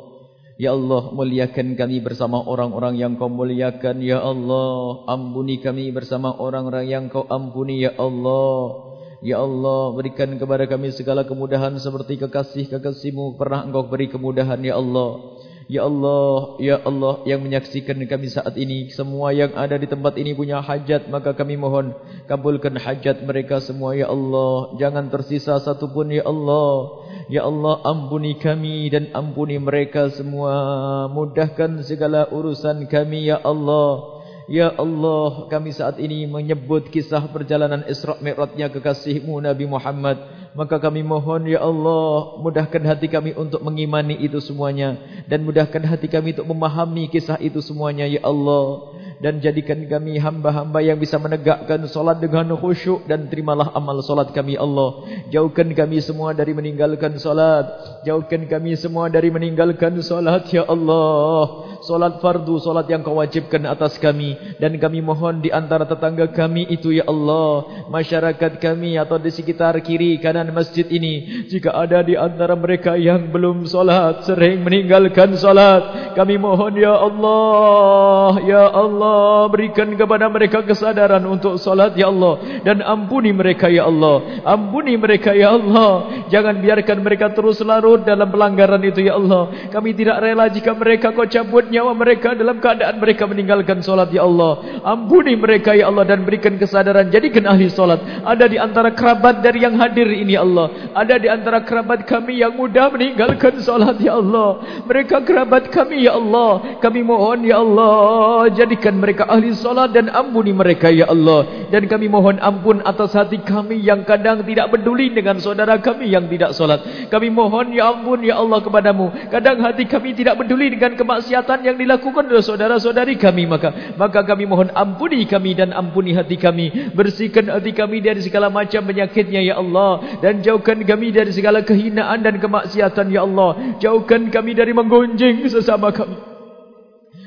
Ya Allah muliakan kami bersama orang-orang yang kau muliakan Ya Allah. Ampuni kami bersama orang-orang yang kau ampuni Ya Allah. Ya Allah berikan kepada kami segala kemudahan seperti kekasih-kekasihmu pernah engkau beri kemudahan Ya Allah. Ya Allah, Ya Allah yang menyaksikan kami saat ini. Semua yang ada di tempat ini punya hajat Maka kami mohon kabulkan hajat mereka semua Ya Allah. Jangan tersisa satu pun Ya Allah Ya Allah ampuni kami dan ampuni mereka semua. Mudahkan segala urusan kami Ya Allah. Ya Allah kami saat ini menyebut kisah perjalanan Isra' Mi'ratnya kekasihmu Nabi Muhammad maka kami mohon ya Allah mudahkan hati kami untuk mengimani itu semuanya dan mudahkan hati kami untuk memahami kisah itu semuanya ya Allah. Dan jadikan kami hamba-hamba yang bisa menegakkan solat dengan khusyuk dan terimalah amal solat kami Allah. Jauhkan kami semua dari meninggalkan solat. Jauhkan kami semua dari meninggalkan solat ya Allah solat fardu solat yang kau wajibkan atas kami. Dan kami mohon di antara tetangga kami itu ya Allah. Masyarakat kami atau di sekitar kiri kanan masjid ini. Jika ada di antara mereka yang belum solat sering meninggalkan solat kami mohon ya Allah ya Allah berikan kepada mereka kesadaran untuk salat ya Allah dan ampuni mereka ya Allah. Ampuni mereka ya Allah. Jangan biarkan mereka terus larut dalam pelanggaran itu ya Allah. Kami tidak rela jika mereka kau cabut nyawa mereka dalam keadaan mereka meninggalkan salat ya Allah. Ampuni mereka ya Allah dan berikan kesadaran jadikan ahli salat ada di antara kerabat dari yang hadir ini ya Allah. Ada di antara kerabat kami yang mudah meninggalkan salat ya Allah. Mereka kerabat kami ya Allah kami mohon ya Allah jadikan mereka ahli salat dan ampuni mereka ya Allah. Dan kami mohon ampun atas hati kami yang kadang tidak peduli dengan saudara kami yang tidak salat kami mohon ya ampun ya Allah kepadamu. Kadang hati kami tidak peduli dengan kemaksiatan yang dilakukan oleh saudara-saudari kami maka maka kami mohon ampuni kami dan ampuni hati kami. Bersihkan hati kami dari segala macam penyakitnya ya Allah. Dan jauhkan kami dari segala kehinaan dan kemaksiatan ya Allah. Jauhkan kami dari menggunjing sesama kami.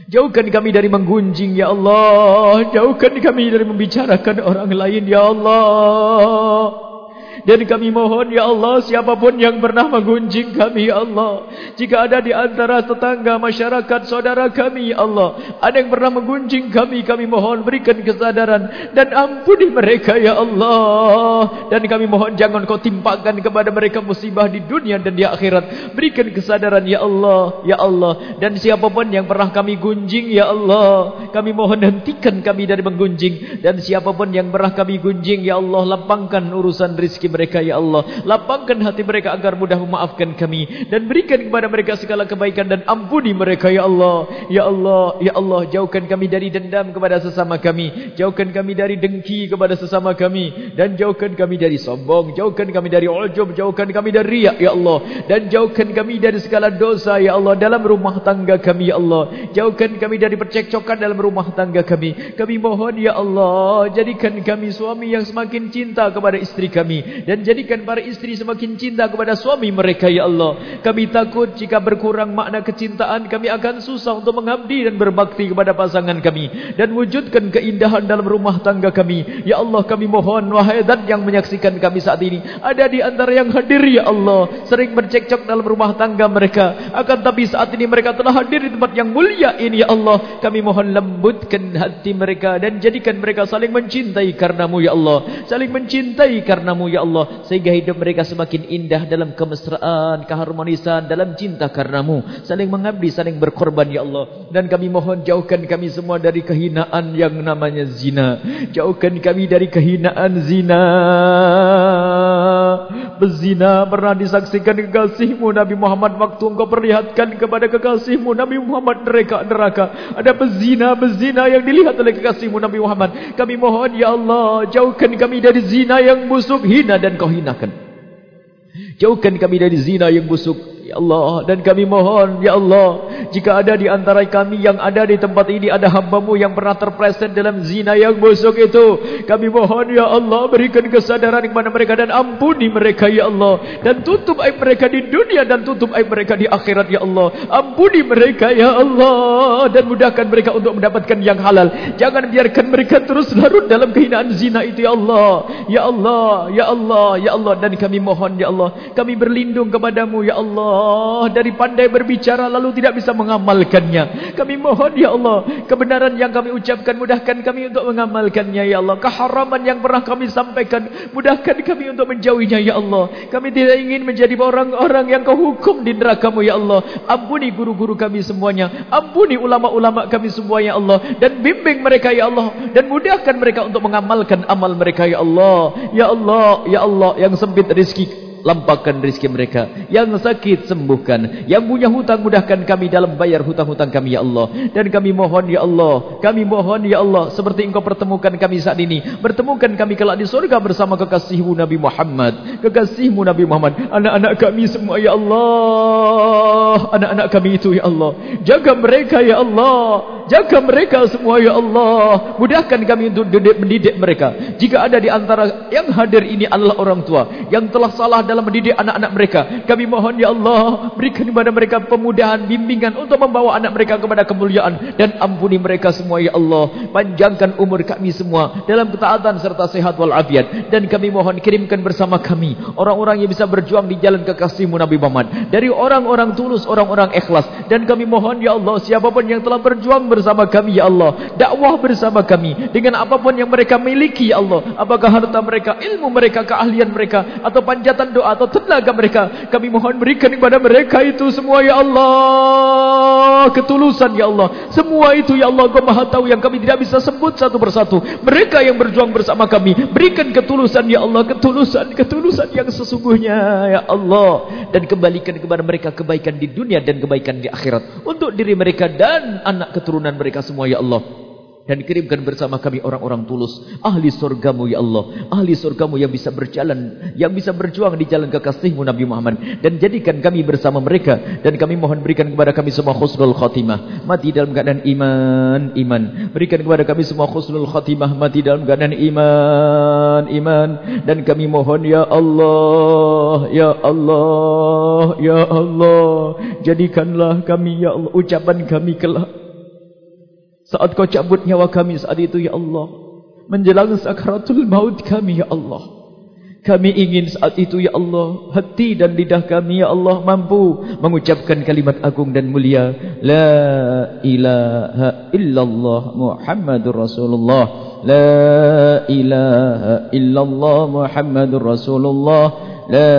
Jauhkan kami dari menggunjing ya Allah. Jauhkan kami dari membicarakan orang lain ya Allah Dan kami mohon ya Allah siapa pun yang pernah menggunjing kami ya Allah. Jika ada di antara tetangga masyarakat saudara kami ya Allah. Ada yang pernah menggunjing kami. Kami mohon berikan kesadaran. Dan ampuni mereka ya Allah. Dan kami mohon jangan kau timpakan kepada mereka musibah di dunia dan di akhirat. Berikan kesadaran ya Allah. Ya Allah. Dan siapa pun yang pernah kami gunjing ya Allah. Kami mohon hentikan kami dari menggunjing. Dan siapa pun yang pernah kami gunjing ya Allah. Lapangkan urusan rizki mereka ya Allah. Lapangkan hati mereka agar mudah memaafkan kami. Dan berikan kepada mereka segala kebaikan dan ampuni mereka ya Allah. Ya Allah ya Allah jauhkan kami dari dendam kepada sesama kami. Jauhkan kami dari dengki kepada sesama kami. Dan jauhkan kami dari sombong. Jauhkan kami dari ujub. Jauhkan kami dari riak ya Allah. Dan jauhkan kami dari segala dosa ya Allah dalam rumah tangga kami ya Allah. Jauhkan kami dari percekcokan dalam rumah tangga kami. Kami mohon ya Allah jadikan kami suami yang semakin cinta kepada istri kami dan jadikan para istri semakin cinta kepada suami mereka ya Allah. Kami takut jika berkurang makna kecintaan kami akan susah untuk mengabdi dan berbakti kepada pasangan kami. Dan wujudkan keindahan dalam rumah tangga kami. Ya Allah kami mohon wahai dan yang menyaksikan kami saat ini ada di antara yang hadir ya Allah. Sering bercekcok dalam rumah tangga mereka. Akan tapi saat ini mereka telah hadir di tempat yang mulia ini ya Allah. Kami mohon lembutkan hati mereka dan jadikan mereka saling mencintai karenamu ya Allah. Saling mencintai karenamu ya Allah sehingga hidup mereka semakin indah dalam kemesraan keharmonisan dalam cinta karenamu. Saling mengabdi saling berkorban ya Allah. Dan kami mohon jauhkan kami semua dari kehinaan yang namanya zina. Jauhkan kami dari kehinaan zina berzina pernah disaksikan kekasihmu Nabi Muhammad. Waktu engkau perlihatkan kepada kekasihmu Nabi Muhammad neraka neraka. Ada bezina bezina yang dilihat oleh kekasihmu Nabi Muhammad. Kami mohon ya Allah jauhkan kami dari zina yang busuk. Hina dan kau hinakan. Jauhkan kami dari zina yang busuk Ya Allah dan kami mohon Ya Allah jika ada di antara kami yang ada di tempat ini ada hambamu yang pernah terpleset dalam zina yang busuk itu kami mohon Ya Allah berikan kesadaran kepada mereka dan ampuni mereka Ya Allah dan tutup aib mereka di dunia dan tutup aib mereka di akhirat Ya Allah. Ampuni mereka Ya Allah dan mudahkan mereka untuk mendapatkan yang halal. Jangan biarkan mereka terus larut dalam kehinaan zina itu Ya Allah. Ya Allah Ya Allah Ya Allah. Dan kami mohon Ya Allah kami berlindung kepadamu Ya Allah Allah dari pandai berbicara lalu tidak bisa mengamalkannya. Kami mohon ya Allah kebenaran yang kami ucapkan mudahkan kami untuk mengamalkannya ya Allah. Keharaman yang pernah kami sampaikan mudahkan kami untuk menjauhinya ya Allah. Kami tidak ingin menjadi orang-orang yang kau hukum di neraka-Mu ya Allah. Ampuni guru-guru kami semuanya. Ampuni ulama-ulama kami semua ya Allah dan bimbing mereka ya Allah dan mudahkan mereka untuk mengamalkan amal mereka ya Allah. Ya Allah, ya Allah yang sempit rezeki lampahkan rezeki mereka. Yang sakit sembuhkan. Yang punya hutang mudahkan kami dalam bayar hutang-hutang kami ya Allah. Dan kami mohon ya Allah. Kami mohon ya Allah. Seperti engkau pertemukan kami saat ini. Pertemukan kami kelak di surga bersama kekasihmu Nabi Muhammad. Kekasihmu Nabi Muhammad. Anak-anak kami semua ya Allah. Anak-anak kami itu ya Allah. Jaga mereka ya Allah. Jaga mereka semua ya Allah. Mudahkan kami untuk mendidik mereka. Jika ada di antara yang hadir ini adalah orang tua. Yang telah salah dalam mendidik anak-anak mereka. Kami mohon ya Allah. Berikan kepada mereka pemudahan, bimbingan untuk membawa anak mereka kepada kemuliaan. Dan ampuni mereka semua ya Allah. Panjangkan umur kami semua. Dalam ketaatan serta sehat walafiat. Dan kami mohon kirimkan bersama kami. Orang-orang yang bisa berjuang di jalan kekasihmu Nabi Muhammad. Dari orang-orang tulus, orang-orang ikhlas. Dan kami mohon ya Allah. Siapa pun yang telah berjuang bersama kami ya Allah. Dakwah bersama kami dengan apa pun yang mereka miliki ya Allah. Apakah harta mereka ilmu mereka keahlian mereka atau panjatan doa atau tenaga mereka kami mohon berikan kepada mereka itu semua ya Allah. Ketulusan ya Allah. Semua itu ya Allah Kau Maha tahu yang kami tidak bisa sebut satu persatu. Mereka yang berjuang bersama kami berikan ketulusan ya Allah. Ketulusan ketulusan yang sesungguhnya ya Allah. Dan kembalikan kepada mereka kebaikan di dunia dan kebaikan di akhirat. Untuk diri mereka dan anak keturunan keturunan mereka semua ya Allah. Dan kirimkan bersama kami orang-orang tulus. Ahli surgamu ya Allah. Ahli surgamu yang bisa berjalan yang bisa berjuang di jalan kekasihmu Nabi Muhammad. Dan jadikan kami bersama mereka. Dan kami mohon berikan kepada kami semua khusnul khatimah. Mati dalam keadaan iman iman. Berikan kepada kami semua khusnul khatimah. Mati dalam keadaan iman iman. Dan kami mohon ya Allah ya Allah ya Allah. Jadikanlah kami ya Allah ucapan kami kelak saat kau cabut nyawa kami saat itu ya Allah. Menjelang sakaratul maut kami ya Allah. Kami ingin saat itu ya Allah Hati dan lidah kami ya Allah Mampu mengucapkan kalimat agung dan mulia La ilaha illallah Muhammadur Rasulullah La ilaha illallah Muhammadur Rasulullah لا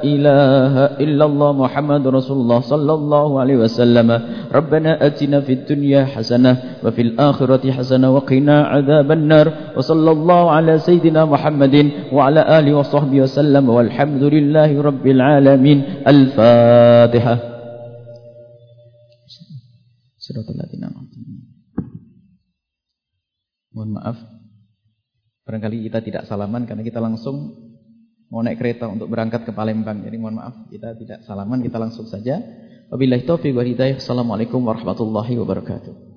إله إلا الله محمد رسول الله صلى الله عليه وسلم ربنا أتنا في الدنيا حسنة وفي الآخرة حسنة وقنا عذاب النار وصلى الله على سيدنا محمد وعلى آله وصحبه وسلم والحمد لله رب العالمين الفاتحة صراط الذين Mohon maaf Barangkali kita tidak salaman karena kita langsung mau naik kereta untuk berangkat ke Palembang. Jadi mohon maaf kita tidak salaman, kita langsung saja. Wabillahi taufiq wal hidayah. Assalamualaikum warahmatullahi wabarakatuh.